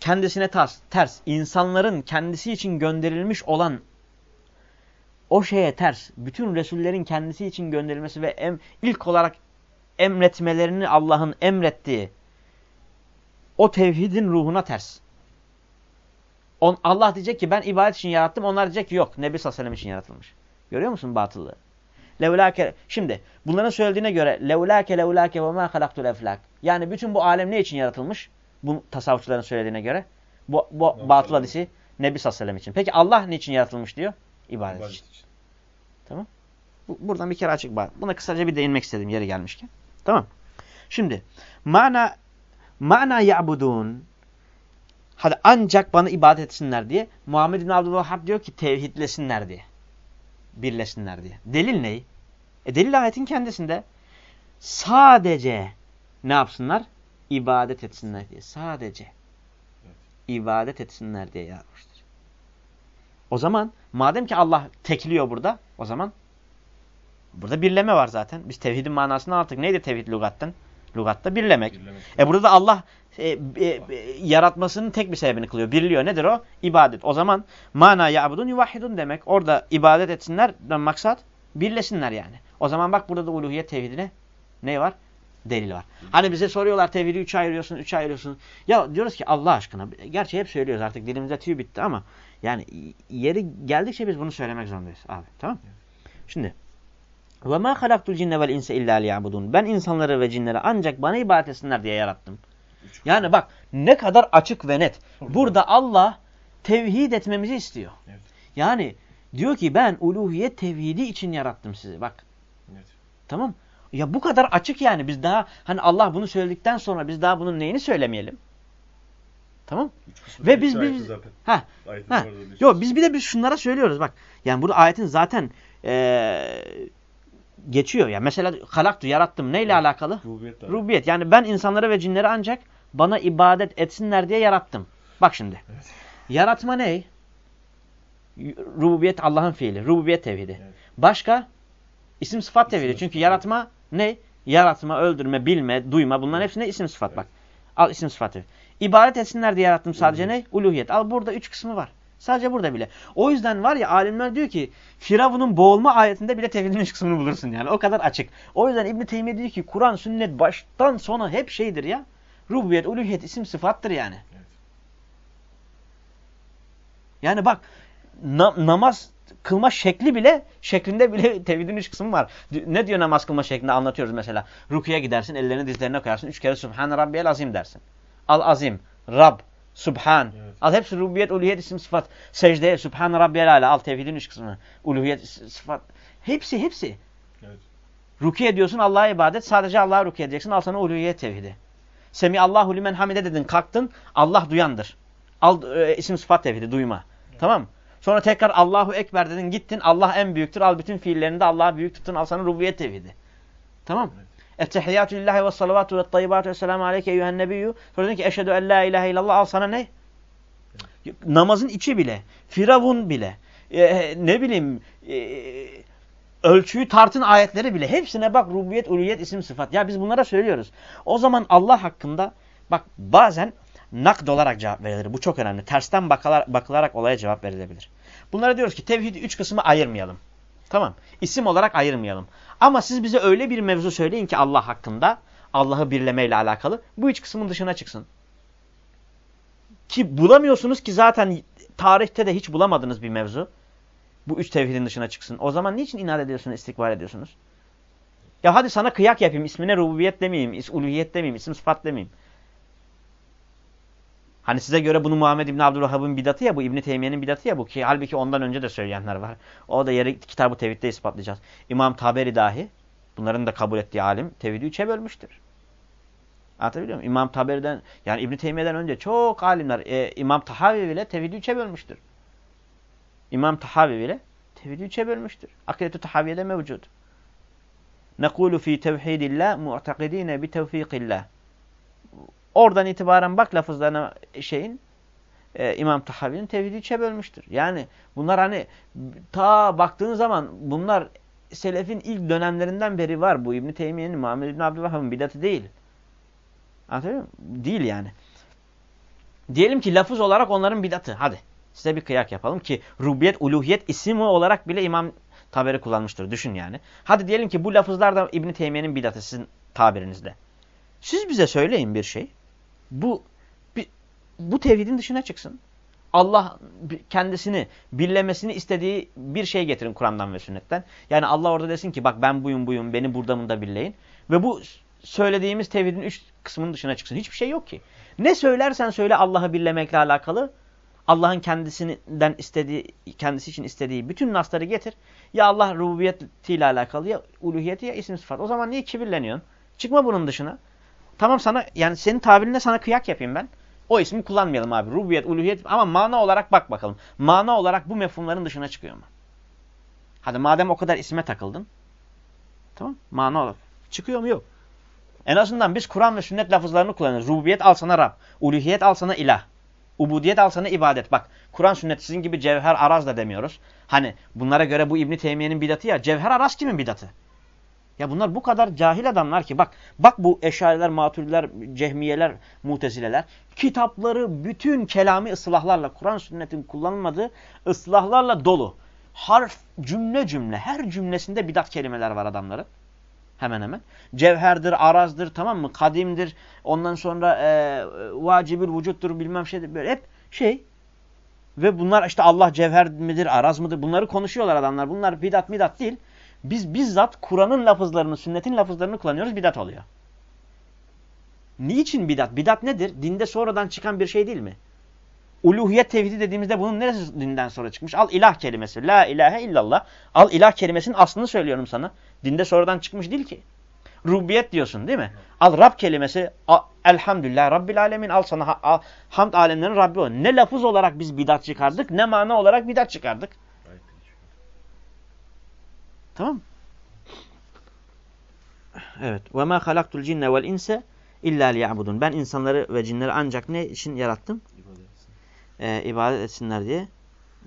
kendisine ters. ters. İnsanların kendisi için gönderilmiş olan o şeye ters. Bütün Resullerin kendisi için gönderilmesi ve em, ilk olarak emretmelerini Allah'ın emrettiği o tevhidin ruhuna ters. On, Allah diyecek ki ben ibadet için yarattım. Onlar diyecek ki yok. Nebi sallallahu aleyhi için yaratılmış. Görüyor musun batıllığı? levlake şimdi bunların söylediğine göre levlake levlake ve ma halaktul eflak. Yani bütün bu alem ne için yaratılmış? Bu tasavvufçuların söylediğine göre. Bu, bu Namaz batıl hadisi Nebi sallallahu için. Peki Allah niçin yaratılmış diyor? İbadet, İbadet için. için. Bu, buradan bir kere açık bak. Buna kısaca bir değinmek istedim yeri gelmişken. Tamam. Şimdi mana mana ya'budun Hadi ancak bana ibadet etsinler diye. Muhammed bin Abdülvahhab diyor ki tevhidlesinler diye. Birlesinler diye. Delil ne? E delil ayetin kendisinde. Sadece ne yapsınlar? İbadet etsinler diye. Sadece. ibadet etsinler diye yazmıştır. O zaman madem ki Allah tekliyor burada o zaman burada birleme var zaten. Biz tevhidin manasını anlattık. Neydi tevhid lügattan? Lügatta birlemek. Birlemek. E burada da Allah e, e, e, yaratmasının tek bir sebebini kılıyor. Birliyor. Nedir o? İbadet. O zaman mana ya'budun yuvahhidun demek. Orada ibadet etsinler. Maksat birlesinler yani. O zaman bak burada da uluhiyet tevhidine ne var? Delil var. Hani bize soruyorlar tevhidi üçe ayırıyorsun, üçe ayırıyorsun. Ya diyoruz ki Allah aşkına. Gerçi hep söylüyoruz artık dilimizde tüy bitti ama yani yeri geldikçe biz bunu söylemek zorundayız abi. Tamam? Şimdi ve ma halaktul cinne vel insa illa liyabudun. Ben insanları ve cinleri ancak bana ibadet etsinler diye yarattım. Üç. Yani bak ne kadar açık ve net. Burada Allah tevhid etmemizi istiyor. Evet. Yani diyor ki ben uluhiyet tevhidi için yarattım sizi. Bak Evet. tamam. Ya bu kadar açık yani biz daha hani Allah bunu söyledikten sonra biz daha bunun neyini söylemeyelim? Kısmı Ve biz- biz-. Ha, ha. Yok biz bir de biz şunlara söylüyoruz bak. Yani burada ayetin zaten eee, geçiyor. Ya mesela halaktu yarattım neyle Evet. alakalı? Rububiyet de- Rububiyet. Yani ben insanları ve cinleri ancak bana ibadet etsinler diye yarattım. Bak şimdi. Evet. Yaratma ne? Rububiyet Allah'ın fiili. Rububiyet tevhidi. Evet. Başka? İsim sıfat tevhidi. Çünkü yaratma ne? Yaratma, öldürme, bilme, duyma bunların hepsi ne? İsim sıfat bak. Al isim sıfat tevhidi. İbadet etsinler diye yarattım sadece ne? Uluhiyet. Al burada üç kısmı var. Sadece burada bile. O yüzden var ya alimler diyor ki Firavun'un boğulma ayetinde bile tevhidin üç kısmını bulursun yani. O kadar açık. O yüzden İbn Teymiye diyor ki Kur'an, sünnet baştan sona hep şeydir ya. Rububiyet, uluhiyet, isim sıfattır yani. Evet. Yani bak na- namaz kılma şekli bile şeklinde bile tevhidin üç kısmı var. Ne diyor namaz kılma şeklinde anlatıyoruz mesela. Rukuya gidersin ellerini dizlerine koyarsın. Üç kere Subhan Rabbiyel Azim dersin. Al Azim, Rab, Subhan. Evet. Al hepsi rububiyet, uluhiyet, isim sıfat. Secdeye Subhan Rabbiyel Ala. Al tevhidin üç kısmını. Uluhiyet, sıfat. Hepsi hepsi. Evet. Rukiye diyorsun Allah'a ibadet. Sadece Allah'a rukiye edeceksin. Al sana uluhiyet tevhidi. Semi Allahu limen hamide dedin. Kalktın. Allah duyandır. Al e, isim sıfat tevhidi. Duyma. Tamam mı? Sonra tekrar Allahu Ekber dedin. Gittin. Allah en büyüktür. Al bütün fiillerini de Allah'a büyük tutun. Al sana rububiyet tevhidi. Tamam mı? Ettehiyyatü lillahi ve salavatu ve tayyibatu ve selamu aleyke eyyühen nebiyyü. Sonra ki eşhedü en la ilahe illallah. Al sana ne? Namazın içi bile. Firavun bile. e, ne bileyim e, ölçüyü tartın ayetleri bile hepsine bak rububiyet, uluyet, isim, sıfat. Ya biz bunlara söylüyoruz. O zaman Allah hakkında bak bazen nakd olarak cevap verilir. Bu çok önemli. Tersten bakılar, bakılarak olaya cevap verilebilir. Bunlara diyoruz ki tevhidi üç kısmı ayırmayalım. Tamam. İsim olarak ayırmayalım. Ama siz bize öyle bir mevzu söyleyin ki Allah hakkında Allah'ı birlemeyle alakalı bu üç kısmın dışına çıksın. Ki bulamıyorsunuz ki zaten tarihte de hiç bulamadınız bir mevzu. Bu üç tevhidin dışına çıksın. O zaman niçin inat ediyorsunuz, istikbar ediyorsunuz? Ya hadi sana kıyak yapayım. İsmine rububiyet demeyeyim, is uluhiyet demeyeyim, isim sıfat demeyeyim. Hani size göre bunu Muhammed İbni Abdülvahhab'ın bidatı ya bu İbni Teymiye'nin bidatı ya bu ki halbuki ondan önce de söyleyenler var. O da yeri kitabı tevhidde ispatlayacağız. İmam Taberi dahi bunların da kabul ettiği alim tevhidi üçe bölmüştür. Anlatabiliyor muyum? İmam Taberi'den yani İbni Teymiye'den önce çok alimler e, İmam Tahavi bile tevhidi üçe bölmüştür. İmam Tahavi bile tevhidi üçe bölmüştür. Akidet-i Tahaviye'de mevcut. Nekulu fi tevhidillah mu'takidine bi tevfikillah. Oradan itibaren bak lafızlarına şeyin e, İmam Tahavi'nin tevhidi üçe bölmüştür. Yani bunlar hani ta baktığın zaman bunlar selefin ilk dönemlerinden beri var. Bu İbn Teymiye'nin Muhammed İbn Abdülvahhab'ın bidatı değil. Anlatabiliyor muyum? Değil yani. Diyelim ki lafız olarak onların bidatı. Hadi size bir kıyak yapalım ki rubiyet, uluhiyet ismi olarak bile İmam Taberi kullanmıştır. Düşün yani. Hadi diyelim ki bu lafızlar da İbn Teymiye'nin bidatı sizin tabirinizde. Siz bize söyleyin bir şey. Bu bu tevhidin dışına çıksın. Allah kendisini birlemesini istediği bir şey getirin Kur'an'dan ve sünnetten. Yani Allah orada desin ki bak ben buyum buyum beni burada mı da birleyin. Ve bu söylediğimiz tevhidin üç kısmının dışına çıksın. Hiçbir şey yok ki. Ne söylersen söyle Allah'ı birlemekle alakalı. Allah'ın kendisinden istediği, kendisi için istediği bütün nasları getir. Ya Allah rububiyetiyle alakalı ya uluhiyeti ya isim sıfat. O zaman niye kibirleniyorsun? Çıkma bunun dışına. Tamam sana yani senin tabirinde sana kıyak yapayım ben. O ismi kullanmayalım abi. Rububiyet, uluhiyet ama mana olarak bak bakalım. Mana olarak bu mefhumların dışına çıkıyor mu? Hadi madem o kadar isme takıldın. Tamam Mana olarak. Çıkıyor mu? Yok. En azından biz Kur'an ve sünnet lafızlarını kullanırız. Rububiyet al sana Rab. Uluhiyet al sana ilah. Ubudiyet al sana ibadet. Bak Kur'an sünnet sizin gibi cevher araz da demiyoruz. Hani bunlara göre bu İbni Teymiye'nin bidatı ya. Cevher araz kimin bidatı? Ya bunlar bu kadar cahil adamlar ki bak bak bu eşariler, maturiler, cehmiyeler, mutezileler kitapları bütün kelami ıslahlarla Kur'an sünnetin kullanılmadığı ıslahlarla dolu. Harf cümle cümle her cümlesinde bidat kelimeler var adamların. Hemen hemen. Cevherdir, arazdır tamam mı? Kadimdir. Ondan sonra e, vacibül vücuttur bilmem şeydir. Böyle hep şey. Ve bunlar işte Allah cevher midir, araz mıdır? Bunları konuşuyorlar adamlar. Bunlar bidat midat değil. Biz bizzat Kur'an'ın lafızlarını, sünnetin lafızlarını kullanıyoruz. Bidat oluyor. Niçin bidat? Bidat nedir? Dinde sonradan çıkan bir şey değil mi? Uluhiyet tevhidi dediğimizde bunun neresi dinden sonra çıkmış? Al ilah kelimesi. La ilahe illallah. Al ilah kelimesinin aslını söylüyorum sana. Dinde sonradan çıkmış değil ki. Rububiyet diyorsun değil mi? Al Rab kelimesi. Al, elhamdülillah Rabbil alemin. Al sana al, hamd alemlerin Rabbi o. Ne lafız olarak biz bidat çıkardık ne mana olarak bidat çıkardık. Tamam Evet. Ve ma halaktul cinne vel inse illa liya'budun. Ben insanları ve cinleri ancak ne için yarattım? Ee, ibadet etsinler diye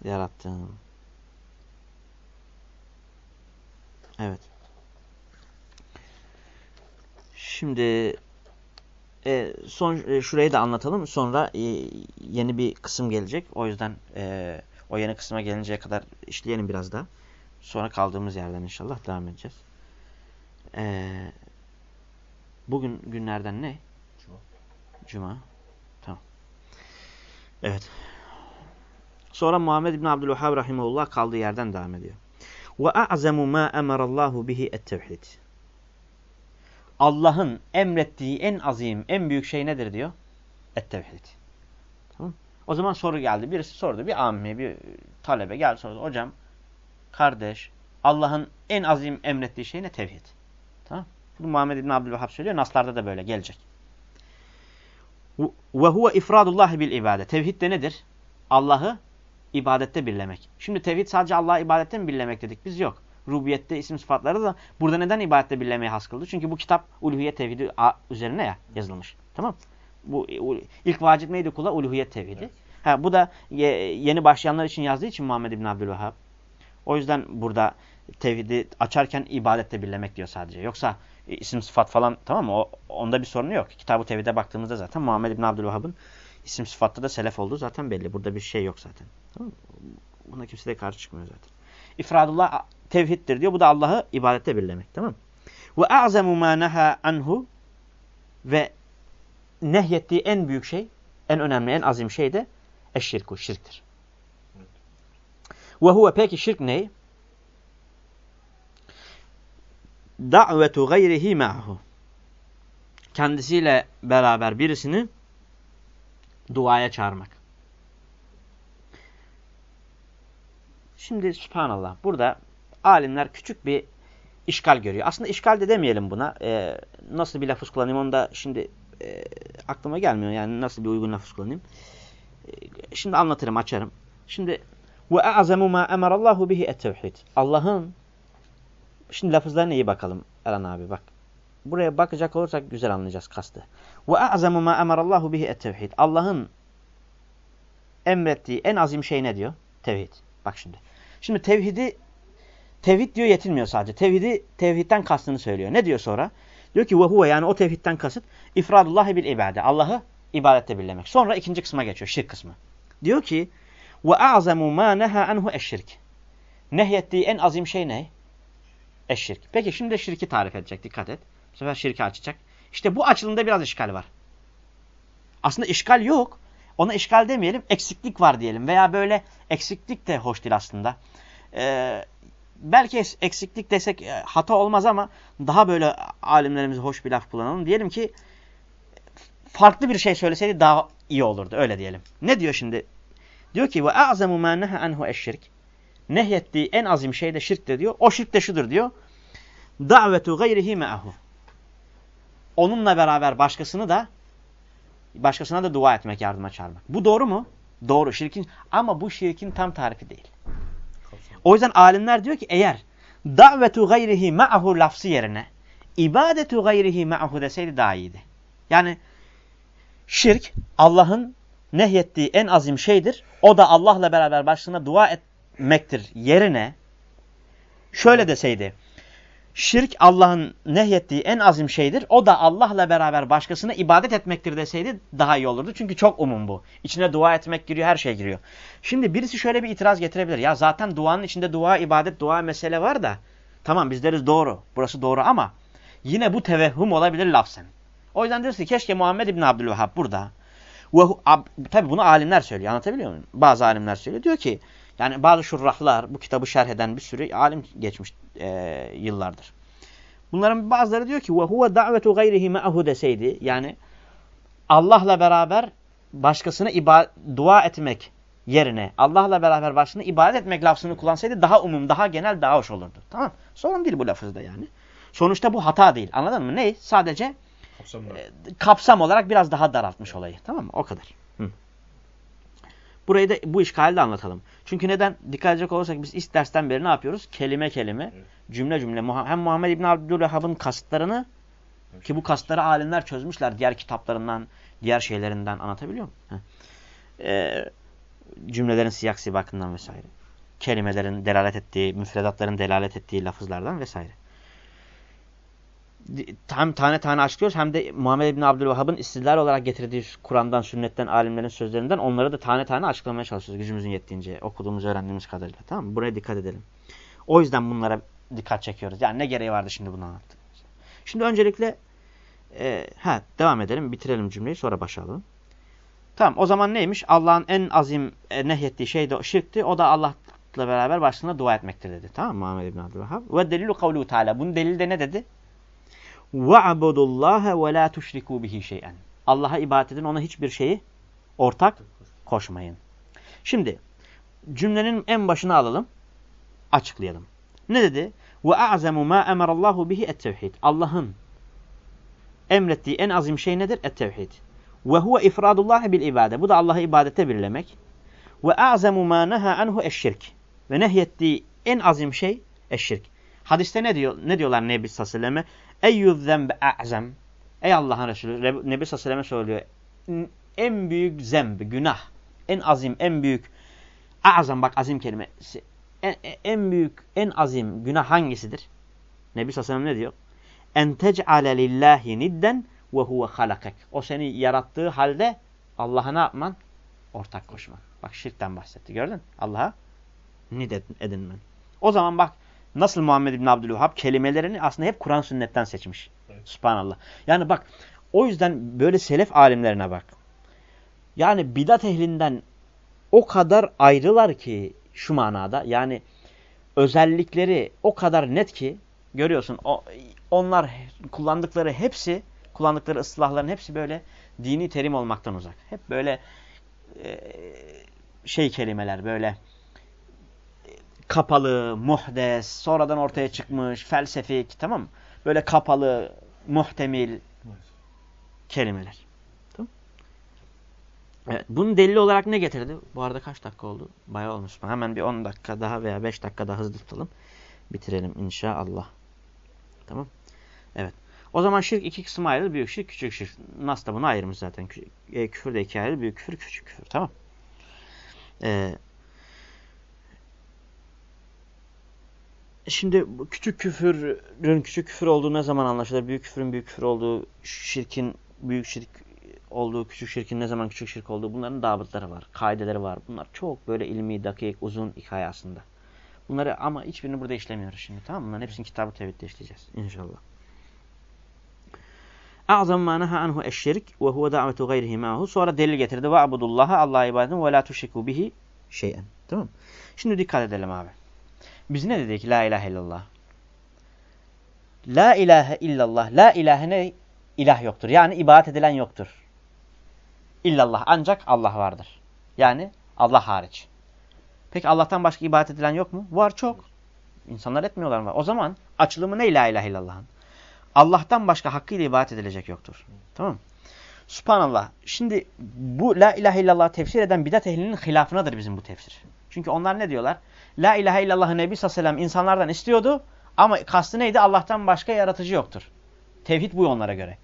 yarattım. Evet. Şimdi e, son e, şurayı da anlatalım. Sonra e, yeni bir kısım gelecek. O yüzden e, o yeni kısma gelinceye kadar işleyelim biraz daha. Sonra kaldığımız yerden inşallah devam edeceğiz. Ee, bugün günlerden ne? Cuma. Cuma. Tamam. Evet. Sonra Muhammed İbn Abdülvahhab rahimehullah kaldığı yerden devam ediyor. Ve a'zemu ma emarallahu bihi et-tevhid. Allah'ın emrettiği en azim, en büyük şey nedir diyor? Et-tevhid. Tamam? O zaman soru geldi. Birisi sordu. Bir ammi, bir talebe geldi sordu. Hocam kardeş, Allah'ın en azim emrettiği şey ne? Tevhid. Tamam Bunu Muhammed İbn Abdülvahhab söylüyor. Naslarda da böyle gelecek. Ve huve ifradullah bil ibadet. Tevhid de nedir? Allah'ı ibadette birlemek. Şimdi tevhid sadece Allah'ı ibadette mi birlemek dedik? Biz yok. Rubiyette isim sıfatları da burada neden ibadette birlemeye has kıldı? Çünkü bu kitap uluhiyet tevhidi üzerine ya yazılmış. Tamam Bu ilk vacip neydi kula? Uluhiyet tevhidi. Evet. Ha, bu da yeni başlayanlar için yazdığı için Muhammed İbn Abdülvahhab. O yüzden burada tevhidi açarken ibadette birlemek diyor sadece. Yoksa isim sıfat falan tamam mı? O, onda bir sorunu yok. Kitab-ı Tevhid'e baktığımızda zaten Muhammed bin Abdülvahhab'ın isim sıfatta da selef olduğu zaten belli. Burada bir şey yok zaten. Tamam mı? Buna kimse de karşı çıkmıyor zaten. İfradullah tevhiddir diyor. Bu da Allah'ı ibadette birlemek. Tamam? Ve a'zemu ma neha anhu ve nehyettiği en büyük şey, en önemli, en azim şey de eşşirku, şirktir. Ve huve peki şirk ne? Da'vetu gayrihi ma'hu. Kendisiyle beraber birisini duaya çağırmak. Şimdi subhanallah burada alimler küçük bir işgal görüyor. Aslında işgal de demeyelim buna. Ee, nasıl bir lafız kullanayım onu da şimdi e, aklıma gelmiyor. Yani nasıl bir uygun lafız kullanayım. E, şimdi anlatırım, açarım. Şimdi ve a'zemu ma emarallahu bihi et-tevhid. Allah'ın Şimdi lafızlarına iyi bakalım Eren abi bak. Buraya bakacak olursak güzel anlayacağız kastı. Ve a'zemu ma emarallahu bihi et-tevhid. Allah'ın emrettiği en azim şey ne diyor? Tevhid. Bak şimdi. Şimdi tevhidi tevhid diyor yetinmiyor sadece. Tevhidi tevhidden kastını söylüyor. Ne diyor sonra? Diyor ki ve huve yani o tevhidden kasıt ifradullahi bil ibade. Allah'ı ibadette birlemek. Sonra ikinci kısma geçiyor. Şirk kısmı. Diyor ki ve a'zamu ma neha anhu eşşirk. Nehyettiği en azim şey ne? Eşşirk. Peki şimdi de şirki tarif edecek. Dikkat et. Bu sefer şirki açacak. İşte bu açılımda biraz işgal var. Aslında işgal yok. Ona işgal demeyelim, eksiklik var diyelim. Veya böyle eksiklik de hoş değil aslında. Ee, belki eksiklik desek e, hata olmaz ama daha böyle alimlerimize hoş bir laf kullanalım. Diyelim ki farklı bir şey söyleseydi daha iyi olurdu. Öyle diyelim. Ne diyor şimdi? Diyor ki ve a'zamu ma neha anhu eşşirk. Nehyettiği en azim şey de şirk de diyor. O şirk de şudur diyor. Davetu gayrihi me'ahu. Onunla beraber başkasını da başkasına da dua etmek, yardıma çağırmak. Bu doğru mu? Doğru. Şirkin ama bu şirkin tam tarifi değil. O yüzden alimler diyor ki eğer davetu gayrihi ma'ahu lafzı yerine ibadetu gayrihi ma'ahu deseydi daha iyiydi. Yani şirk Allah'ın nehyettiği en azim şeydir. O da Allah'la beraber başına dua etmektir yerine şöyle deseydi. Şirk Allah'ın nehyettiği en azim şeydir. O da Allah'la beraber başkasına ibadet etmektir deseydi daha iyi olurdu. Çünkü çok umum bu. İçine dua etmek giriyor, her şey giriyor. Şimdi birisi şöyle bir itiraz getirebilir. Ya zaten duanın içinde dua, ibadet, dua mesele var da. Tamam biz deriz doğru. Burası doğru ama yine bu tevehhüm olabilir lafzen. O yüzden ki keşke Muhammed İbni Abdülvehhab burada. Tabi bunu alimler söylüyor. Anlatabiliyor muyum? Bazı alimler söylüyor. Diyor ki yani bazı şurrahlar bu kitabı şerh eden bir sürü alim geçmiş e, yıllardır. Bunların bazıları diyor ki وَهُوَ دَعْوَةُ غَيْرِهِ مَعَهُ deseydi yani Allah'la beraber başkasına dua etmek yerine Allah'la beraber başkasına ibadet etmek lafzını kullansaydı daha umum, daha genel, daha hoş olurdu. Tamam Sorun değil bu lafızda yani. Sonuçta bu hata değil. Anladın mı? Ne? Sadece e, kapsam olarak biraz daha daraltmış olayı. Tamam mı? O kadar. Hı. Burayı da bu işgali de anlatalım. Çünkü neden? Dikkat edecek olursak biz ilk dersten beri ne yapıyoruz? Kelime kelime, evet. cümle cümle. Hem Muhammed İbni Abdülvehhab'ın kasıtlarını evet. ki bu kasıtları alimler çözmüşler diğer kitaplarından, diğer şeylerinden anlatabiliyor muyum? Ee, cümlelerin siyak sibakından vesaire. Kelimelerin delalet ettiği, müfredatların delalet ettiği lafızlardan vesaire hem tane tane açıklıyoruz hem de Muhammed bin Abdülvahhab'ın istidlal olarak getirdiği Kur'an'dan, sünnetten, alimlerin sözlerinden onları da tane tane açıklamaya çalışıyoruz gücümüzün yettiğince, okuduğumuz, öğrendiğimiz kadarıyla. Tamam mı? Buraya dikkat edelim. O yüzden bunlara dikkat çekiyoruz. Yani ne gereği vardı şimdi bunu anlattık. Şimdi öncelikle e, ha, devam edelim, bitirelim cümleyi sonra başlayalım. Tamam o zaman neymiş? Allah'ın en azim e, nehyettiği şey de şirkti. O da Allah'la beraber başlığında dua etmektir dedi. Tamam Muhammed bin Abdülvahhab? Ve delilu kavlu teala. Bunun delili de ne dedi? وَعَبُدُ اللّٰهَ وَلَا تُشْرِكُوا بِهِ شَيْئًا Allah'a ibadet edin, ona hiçbir şeyi ortak koşmayın. Şimdi cümlenin en başına alalım, açıklayalım. Ne dedi? وَاَعْزَمُ مَا اَمَرَ اللّٰهُ بِهِ اَتْتَوْحِيدِ Allah'ın emrettiği en azim şey nedir? Et-tevhid. وَهُوَ اِفْرَادُ اللّٰهِ بِالْاِبَادَةِ Bu da Allah'ı ibadete birlemek. وَاَعْزَمُ مَا نَهَا عَنْهُ eşşirk. Ve nehyettiği en azim şey eşşirk. Hadiste ne diyor? Ne diyorlar Nebi sallallahu aleyhi ve selleme? Eyyüz zembe a'zem. Ey Allah'ın Resulü Nebi Sallallahu söylüyor. En büyük zemb, günah. En azim, en büyük. A'zam bak azim kelimesi. En, en büyük, en azim günah hangisidir? Nebi Sallallahu ne diyor? En tec'ale lillahi nidden ve huve halakek. O seni yarattığı halde Allah'a ne yapman? Ortak koşman. Bak şirkten bahsetti. Gördün? Allah'a nid edinmen. O zaman bak Nasıl Muhammed bin Abdülvahhab kelimelerini aslında hep Kur'an sünnetten seçmiş. Evet. Subhanallah. Yani bak o yüzden böyle selef alimlerine bak. Yani bidat ehlinden o kadar ayrılar ki şu manada yani özellikleri o kadar net ki görüyorsun o, onlar kullandıkları hepsi kullandıkları ıslahların hepsi böyle dini terim olmaktan uzak. Hep böyle e, şey kelimeler böyle kapalı, muhdes, sonradan ortaya çıkmış, felsefik, tamam mı? Böyle kapalı, muhtemil kelimeler. Tamam Evet, bunun delili olarak ne getirdi? Bu arada kaç dakika oldu? Bayağı olmuş. Hemen bir 10 dakika daha veya 5 dakika daha hızlı tutalım. Bitirelim inşallah. Tamam. Evet. O zaman şirk iki kısma ayrılır. Büyük şirk, küçük şirk. Nas da bunu ayırmış zaten. E, küfür de iki ayrılır. Büyük küfür, küçük küfür. Tamam. Ee, Şimdi küçük küfürün küçük küfür olduğu ne zaman anlaşılır? Büyük küfürün büyük küfür olduğu, şirkin büyük şirk olduğu, küçük şirkin ne zaman küçük şirk olduğu bunların dabıtları var, kaideleri var. Bunlar çok böyle ilmi, dakik, uzun hikaye aslında. Bunları ama hiçbirini burada işlemiyoruz şimdi tamam mı? Bunların hepsini kitabı tevhidde işleyeceğiz inşallah. A'zam ma naha anhu eşşirk ve huve da'vetu gayrihi ma'hu. Sonra delil getirdi. Ve abudullaha Allah'a ibadet ve la tuşriku bihi şeyen. Tamam? Şimdi dikkat edelim abi. Biz ne dedik? La ilahe illallah. La ilahe illallah. La ilahe ne? İlah yoktur. Yani ibadet edilen yoktur. İllallah. Ancak Allah vardır. Yani Allah hariç. Peki Allah'tan başka ibadet edilen yok mu? Var çok. İnsanlar etmiyorlar mı? O zaman açılımı ne la ilahe illallah'ın? Allah'tan başka hakkıyla ibadet edilecek yoktur. Tamam mı? Subhanallah. Şimdi bu la ilahe illallah tefsir eden bidat ehlinin hilafınadır bizim bu tefsir. Çünkü onlar ne diyorlar? La ilahe illallah'ı Nebi sallallahu aleyhi insanlardan istiyordu ama kastı neydi? Allah'tan başka yaratıcı yoktur. Tevhid bu onlara göre.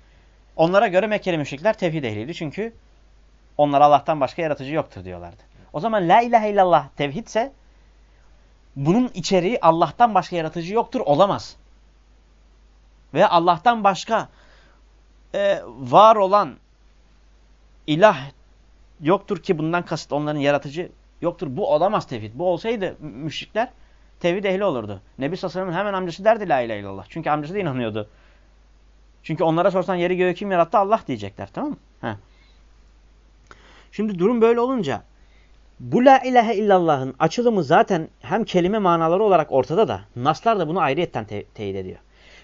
Onlara göre Mekkeli müşrikler tevhid ehliydi. Çünkü onlar Allah'tan başka yaratıcı yoktur diyorlardı. O zaman la ilahe illallah tevhidse bunun içeriği Allah'tan başka yaratıcı yoktur olamaz. Ve Allah'tan başka e, var olan ilah yoktur ki bundan kasıt onların yaratıcı yoktur. Bu olamaz tevhid. Bu olsaydı müşrikler tevhid ehli olurdu. Nebi Sallallahu hemen amcası derdi la ilahe illallah. Çünkü amcası da inanıyordu. Çünkü onlara sorsan yeri göğü kim yarattı? Allah diyecekler. Tamam mı? Heh. Şimdi durum böyle olunca bu la ilahe illallah'ın açılımı zaten hem kelime manaları olarak ortada da naslar da bunu ayrıyetten te teyit ediyor.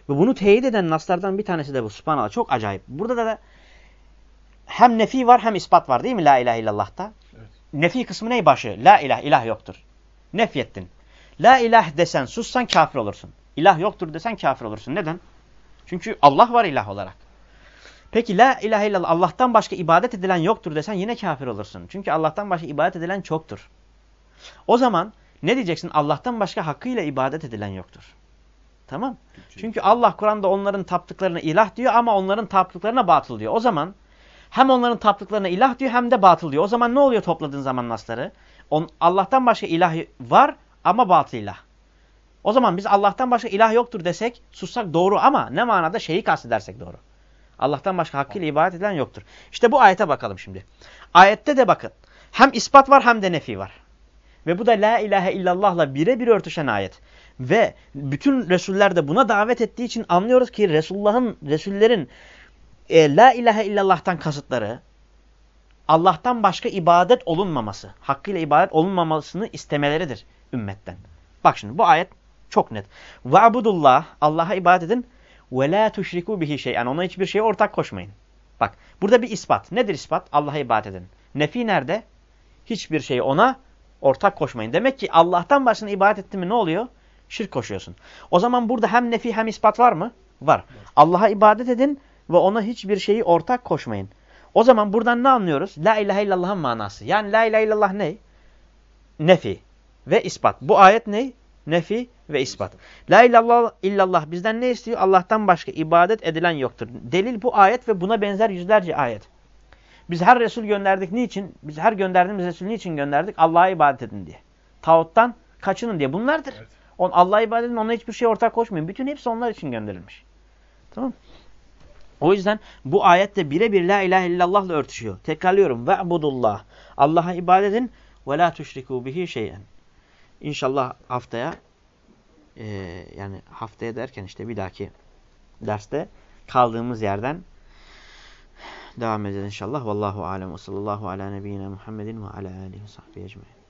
Ve bunu teyit eden naslardan bir tanesi de bu. Subhanallah çok acayip. Burada da, da hem nefi var hem ispat var değil mi la ilahe illallah'ta? Nefi kısmı ne başı? La ilah, ilah yoktur. Nefyettin. La ilah desen, sussan kafir olursun. İlah yoktur desen kafir olursun. Neden? Çünkü Allah var ilah olarak. Peki la ilahe illallah Allah'tan başka ibadet edilen yoktur desen yine kafir olursun. Çünkü Allah'tan başka ibadet edilen çoktur. O zaman ne diyeceksin? Allah'tan başka hakkıyla ibadet edilen yoktur. Tamam? Çünkü Allah Kur'an'da onların taptıklarına ilah diyor ama onların taptıklarına batıl diyor. O zaman hem onların taptıklarına ilah diyor hem de batıl diyor. O zaman ne oluyor topladığın zaman nasları? On, Allah'tan başka ilah var ama batıl ilah. O zaman biz Allah'tan başka ilah yoktur desek sussak doğru ama ne manada şeyi kastedersek doğru. Allah'tan başka hakkıyla ibadet edilen yoktur. İşte bu ayete bakalım şimdi. Ayette de bakın. Hem ispat var hem de nefi var. Ve bu da la ilahe illallah'la birebir örtüşen ayet. Ve bütün Resuller de buna davet ettiği için anlıyoruz ki Resulullah'ın, Resullerin e, la ilahe illallah'tan kasıtları Allah'tan başka ibadet olunmaması, hakkıyla ibadet olunmamasını istemeleridir ümmetten. Bak şimdi bu ayet çok net. Ve'budullah, Allah'a ibadet edin. Ve la tuşriku bihi şey'en. Ona hiçbir şeye ortak koşmayın. Bak burada bir ispat. Nedir ispat? Allah'a ibadet edin. Nefi nerede? Hiçbir şeyi ona ortak koşmayın. Demek ki Allah'tan başına ibadet ettin mi ne oluyor? Şirk koşuyorsun. O zaman burada hem nefi hem ispat var mı? Var. Allah'a ibadet edin ve ona hiçbir şeyi ortak koşmayın. O zaman buradan ne anlıyoruz? La ilahe illallah'ın manası. Yani la ilahe illallah ne? Nefi ve ispat. Bu ayet ne? Nefi ve ispat. La illallah, illallah bizden ne istiyor? Allah'tan başka ibadet edilen yoktur. Delil bu ayet ve buna benzer yüzlerce ayet. Biz her Resul gönderdik niçin? Biz her gönderdiğimiz Resul niçin gönderdik? Allah'a ibadet edin diye. Tağuttan kaçının diye. Bunlardır. Evet. On Allah'a ibadet edin, ona hiçbir şey ortak koşmayın. Bütün hepsi onlar için gönderilmiş. Tamam O yüzden bu ayette birebir la ilahe illallah'la örtüşüyor. Tekrarlıyorum. Ve'budullah. Allah'a ibadet edin ve la tuşriku bihi şeyen. İnşallah haftaya e, yani haftaya derken işte bir dahaki derste kaldığımız yerden devam edeceğiz inşallah. Vallahu alem ve sallallahu ala nebiyyina Muhammedin ve ala alihi ve sahbihi ecmaîn.